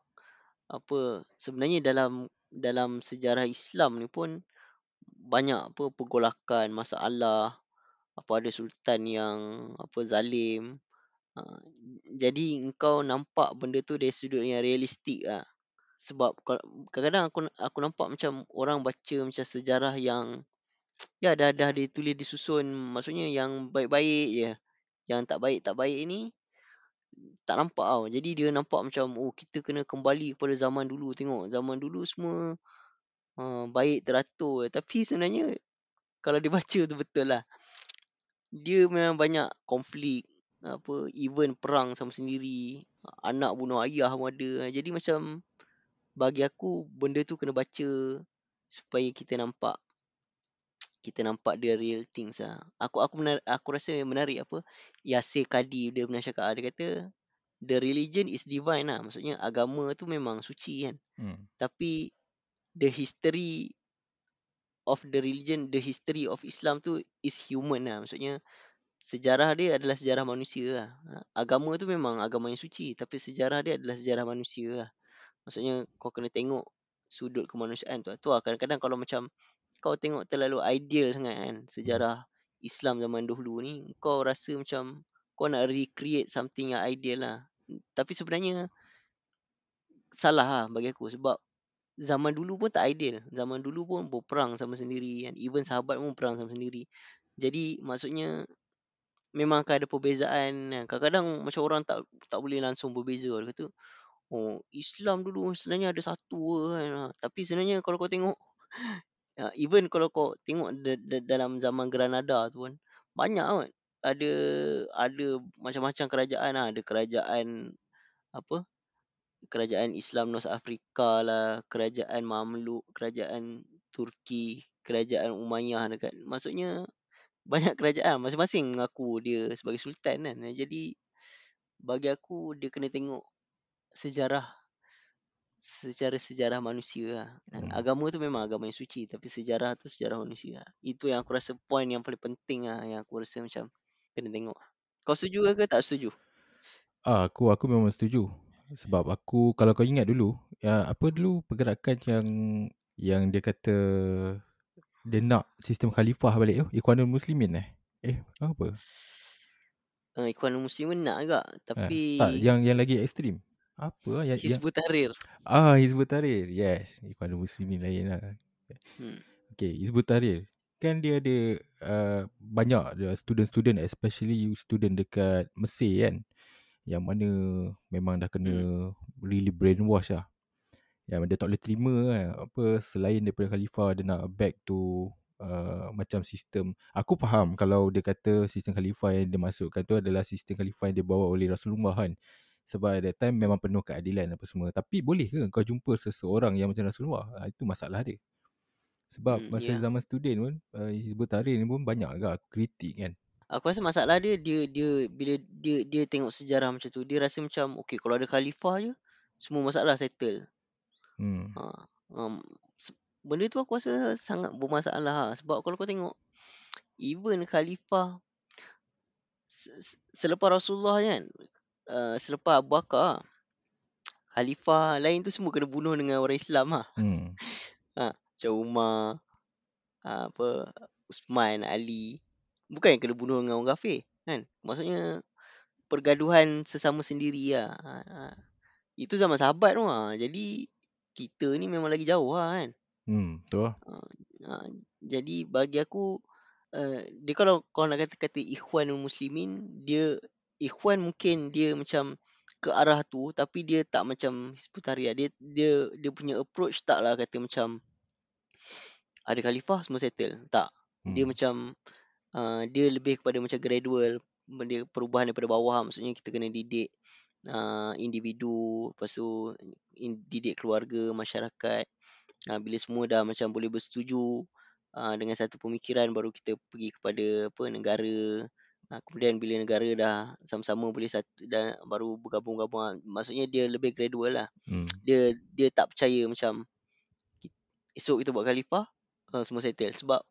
apa sebenarnya dalam dalam sejarah Islam ni pun banyak apa pergolakan masalah apa ada sultan yang apa zalim ha, jadi engkau nampak benda tu dari sudut yang realistik lah sebab kadang-kadang aku aku nampak macam orang baca macam sejarah yang ya dah dah ditulis disusun maksudnya yang baik-baik je yang tak baik tak baik ni tak nampak tau. Jadi dia nampak macam oh kita kena kembali kepada zaman dulu. Tengok zaman dulu semua uh, baik teratur. Tapi sebenarnya kalau dia baca tu betul lah. Dia memang banyak konflik apa even perang sama sendiri anak bunuh ayah pun ada jadi macam bagi aku benda tu kena baca supaya kita nampak kita nampak the real things lah. Aku aku menar, aku rasa menarik apa Yasir Kadi dia pernah cakap ah, dia kata the religion is divine lah. Maksudnya agama tu memang suci kan. Hmm. Tapi the history of the religion, the history of Islam tu is human lah. Maksudnya sejarah dia adalah sejarah manusia lah. Ha, Agama tu memang agama yang suci. Tapi sejarah dia adalah sejarah manusia lah. Maksudnya kau kena tengok sudut kemanusiaan tu. Tu lah kadang-kadang kalau macam kau tengok terlalu ideal sangat kan sejarah Islam zaman dahulu ni kau rasa macam kau nak recreate something yang ideal lah tapi sebenarnya salah lah bagi aku sebab zaman dulu pun tak ideal. Zaman dulu pun berperang sama sendiri kan. Even sahabat pun perang sama sendiri. Jadi maksudnya memang akan ada perbezaan kan. Kadang-kadang macam orang tak tak boleh langsung berbeza. Dia kata, oh Islam dulu sebenarnya ada satu kan. Ha, Tapi sebenarnya kalau kau tengok, ya, even kalau kau tengok da- da- dalam zaman Granada tu kan, banyak kot. Ada ada macam-macam kerajaan lah. Ada kerajaan apa kerajaan Islam North Africa lah, kerajaan Mamluk, kerajaan Turki, kerajaan Umayyah dekat. Maksudnya banyak kerajaan masing-masing mengaku dia sebagai sultan kan. Jadi bagi aku dia kena tengok sejarah secara sejarah manusia lah. Dan Hmm. agama tu memang agama yang suci tapi sejarah tu sejarah manusia. lah. Itu yang aku rasa point yang paling penting lah yang aku rasa macam kena tengok. Kau setuju ke tak setuju? Ah, aku aku memang setuju. Sebab aku kalau kau ingat dulu, ya apa dulu pergerakan yang yang dia kata dia nak sistem khalifah balik tu, Ikhwanul Muslimin eh. Eh, apa? Uh, Ikhwanul Muslimin nak juga Eh, tapi tak, yang yang lagi ekstrim. Apa yang, Hizbut Tahrir. ah Hizbut Tahrir. Yes, Ikhwanul Muslimin lain lah. Hmm. Okay, Hizbut Tahrir. Kan dia ada uh, banyak student-student especially student dekat Mesir kan. Yang mana memang dah kena Hmm. really brainwash lah. Yang dia tak boleh terima kan. Apa selain daripada khalifah dia nak back to uh, macam sistem. Aku faham kalau dia kata sistem khalifah yang dia masukkan tu adalah sistem khalifah yang dibawa oleh Rasulullah kan. Sebab at that time memang penuh keadilan apa semua. Tapi boleh ke kau jumpa seseorang yang macam Rasulullah? Ha, itu masalah dia. Sebab Hmm, masa ya. zaman student pun uh, Hizbut Tahrir ni pun banyak agak aku kritik kan. Aku rasa masalah dia dia dia bila dia dia tengok sejarah macam tu dia rasa macam okey kalau ada khalifah je semua masalah settle. Hmm. Ha. Um, benda tu aku rasa sangat bermasalah lah. sebab kalau kau tengok even khalifah se- se- selepas Rasulullah kan uh, selepas Abu Bakar khalifah lain tu semua kena bunuh dengan orang Islam lah. Hmm. Ha, macam Umar, ha, apa Usman, Ali. Bukan yang kena bunuh dengan orang kafir, kan? Maksudnya pergaduhan sesama sendiri lah. Ha, ha. Itu zaman sahabat tu lah. Jadi kita ni memang lagi jauh lah kan. Hmm, betul lah. Ha, jadi bagi aku uh, dia kalau kau nak kata kata ikhwanul muslimin, dia ikhwan mungkin dia macam ke arah tu tapi dia tak macam Hizbut Tahrir. Dia dia dia punya approach taklah kata macam ada khalifah semua settle. Tak. Dia Hmm. macam uh, dia lebih kepada macam gradual dia perubahan daripada bawah maksudnya kita kena didik uh, individu lepas tu in, didik keluarga masyarakat uh, bila semua dah macam boleh bersetuju uh, dengan satu pemikiran baru kita pergi kepada apa negara uh, kemudian bila negara dah sama-sama boleh satu dan baru bergabung-gabung lah. maksudnya dia lebih gradual lah Hmm. dia dia tak percaya macam esok kita buat khalifah uh, semua settle sebab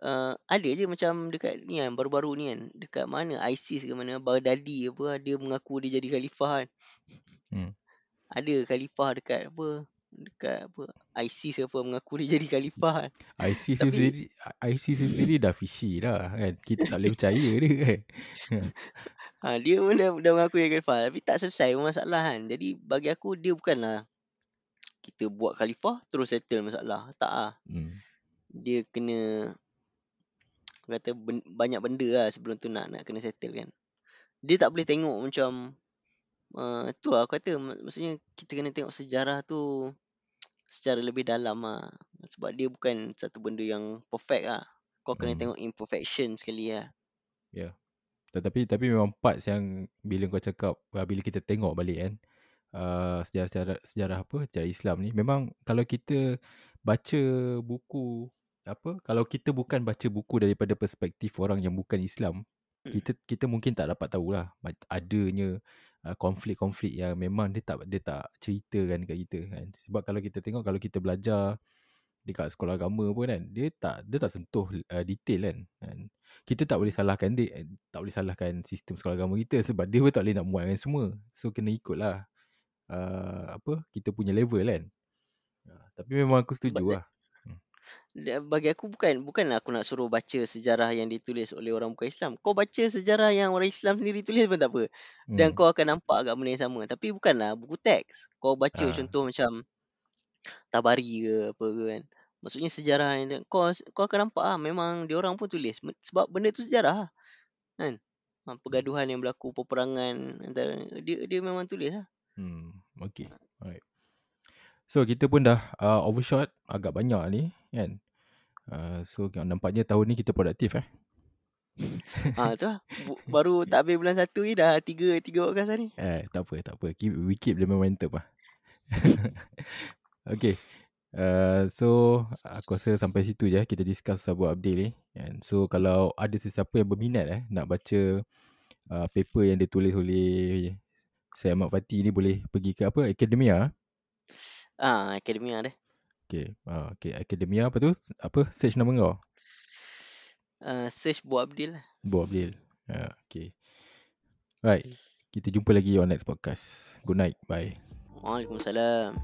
uh, ada je macam dekat ni kan baru-baru ni kan dekat mana ISIS ke mana Baghdadi apa dia mengaku dia jadi khalifah kan Hmm. ada khalifah dekat apa dekat apa ISIS apa mengaku dia jadi khalifah kan ISIS Tapi- sendiri ISIS sendiri dah fishy dah kan. Kita tak boleh percaya dia kan. ha, dia pun dah, dah mengaku dia khalifah tapi tak selesai pun masalah kan jadi bagi aku dia bukanlah kita buat khalifah terus settle masalah tak ah Hmm. dia kena kata ben, banyak benda lah sebelum tu nak nak kena settle kan. Dia tak boleh tengok macam uh, tu lah aku kata mak- maksudnya kita kena tengok sejarah tu secara lebih dalam lah. Sebab dia bukan satu benda yang perfect lah. Kau kena Hmm. tengok imperfection sekali lah. Tetapi tapi memang parts yang bila kau cakap uh, bila kita tengok balik kan uh, sejarah-sejarah sejarah apa sejarah Islam ni memang kalau kita baca buku apa? Kalau kita bukan baca buku daripada perspektif orang yang bukan Islam Hmm. kita kita mungkin tak dapat tahulah adanya uh, konflik-konflik yang memang dia tak dia tak ceritakan dekat kita kan. Sebab kalau kita tengok kalau kita belajar dekat sekolah agama pun kan dia tak dia tak sentuh uh, detail kan, kan. Kita tak boleh salahkan dia eh, tak boleh salahkan sistem sekolah agama kita sebab dia pun tak boleh nak muatkan semua. So kena ikutlah uh, apa kita punya level kan. Uh, tapi memang aku setuju lah Dia- Bagi aku bukan bukanlah aku nak suruh baca sejarah yang ditulis oleh orang bukan Islam. Kau baca sejarah yang orang Islam sendiri tulis pun tak apa. Dan Hmm. kau akan nampak agak benda yang sama. Tapi bukanlah buku teks. Kau baca Ah. contoh macam Tabari ke apa ke kan. Maksudnya sejarah yang dia kau kau akan nampak ah memang dia orang pun tulis sebab benda tu sejarah lah. Kan? Ha, pergaduhan yang berlaku peperangan antara dia dia memang tulis lah. Hmm, okay. Alright. So kita pun dah uh, overshot agak banyak ni kan. Uh, so nampaknya tahun ni kita produktif eh. Ha tu lah. Baru tak habis bulan satu ni dah tiga tiga podcast ni. Eh, tak apa, tak apa. Keep, we keep the momentum lah. okay. Uh, so, aku rasa sampai situ je eh, kita discuss sebuah update ni. And so, kalau ada sesiapa yang berminat eh, nak baca uh, paper yang ditulis oleh Syed Ahmad Fatih ni boleh pergi ke apa? Academia. Ah, akademia dia. Okay. Uh, okay. Academia apa tu? Apa? Search nama kau? Uh, search buat Abdil lah. Bu Abdil. Uh, okay. Right. Kita jumpa lagi on next podcast. Good night. Bye. Waalaikumsalam.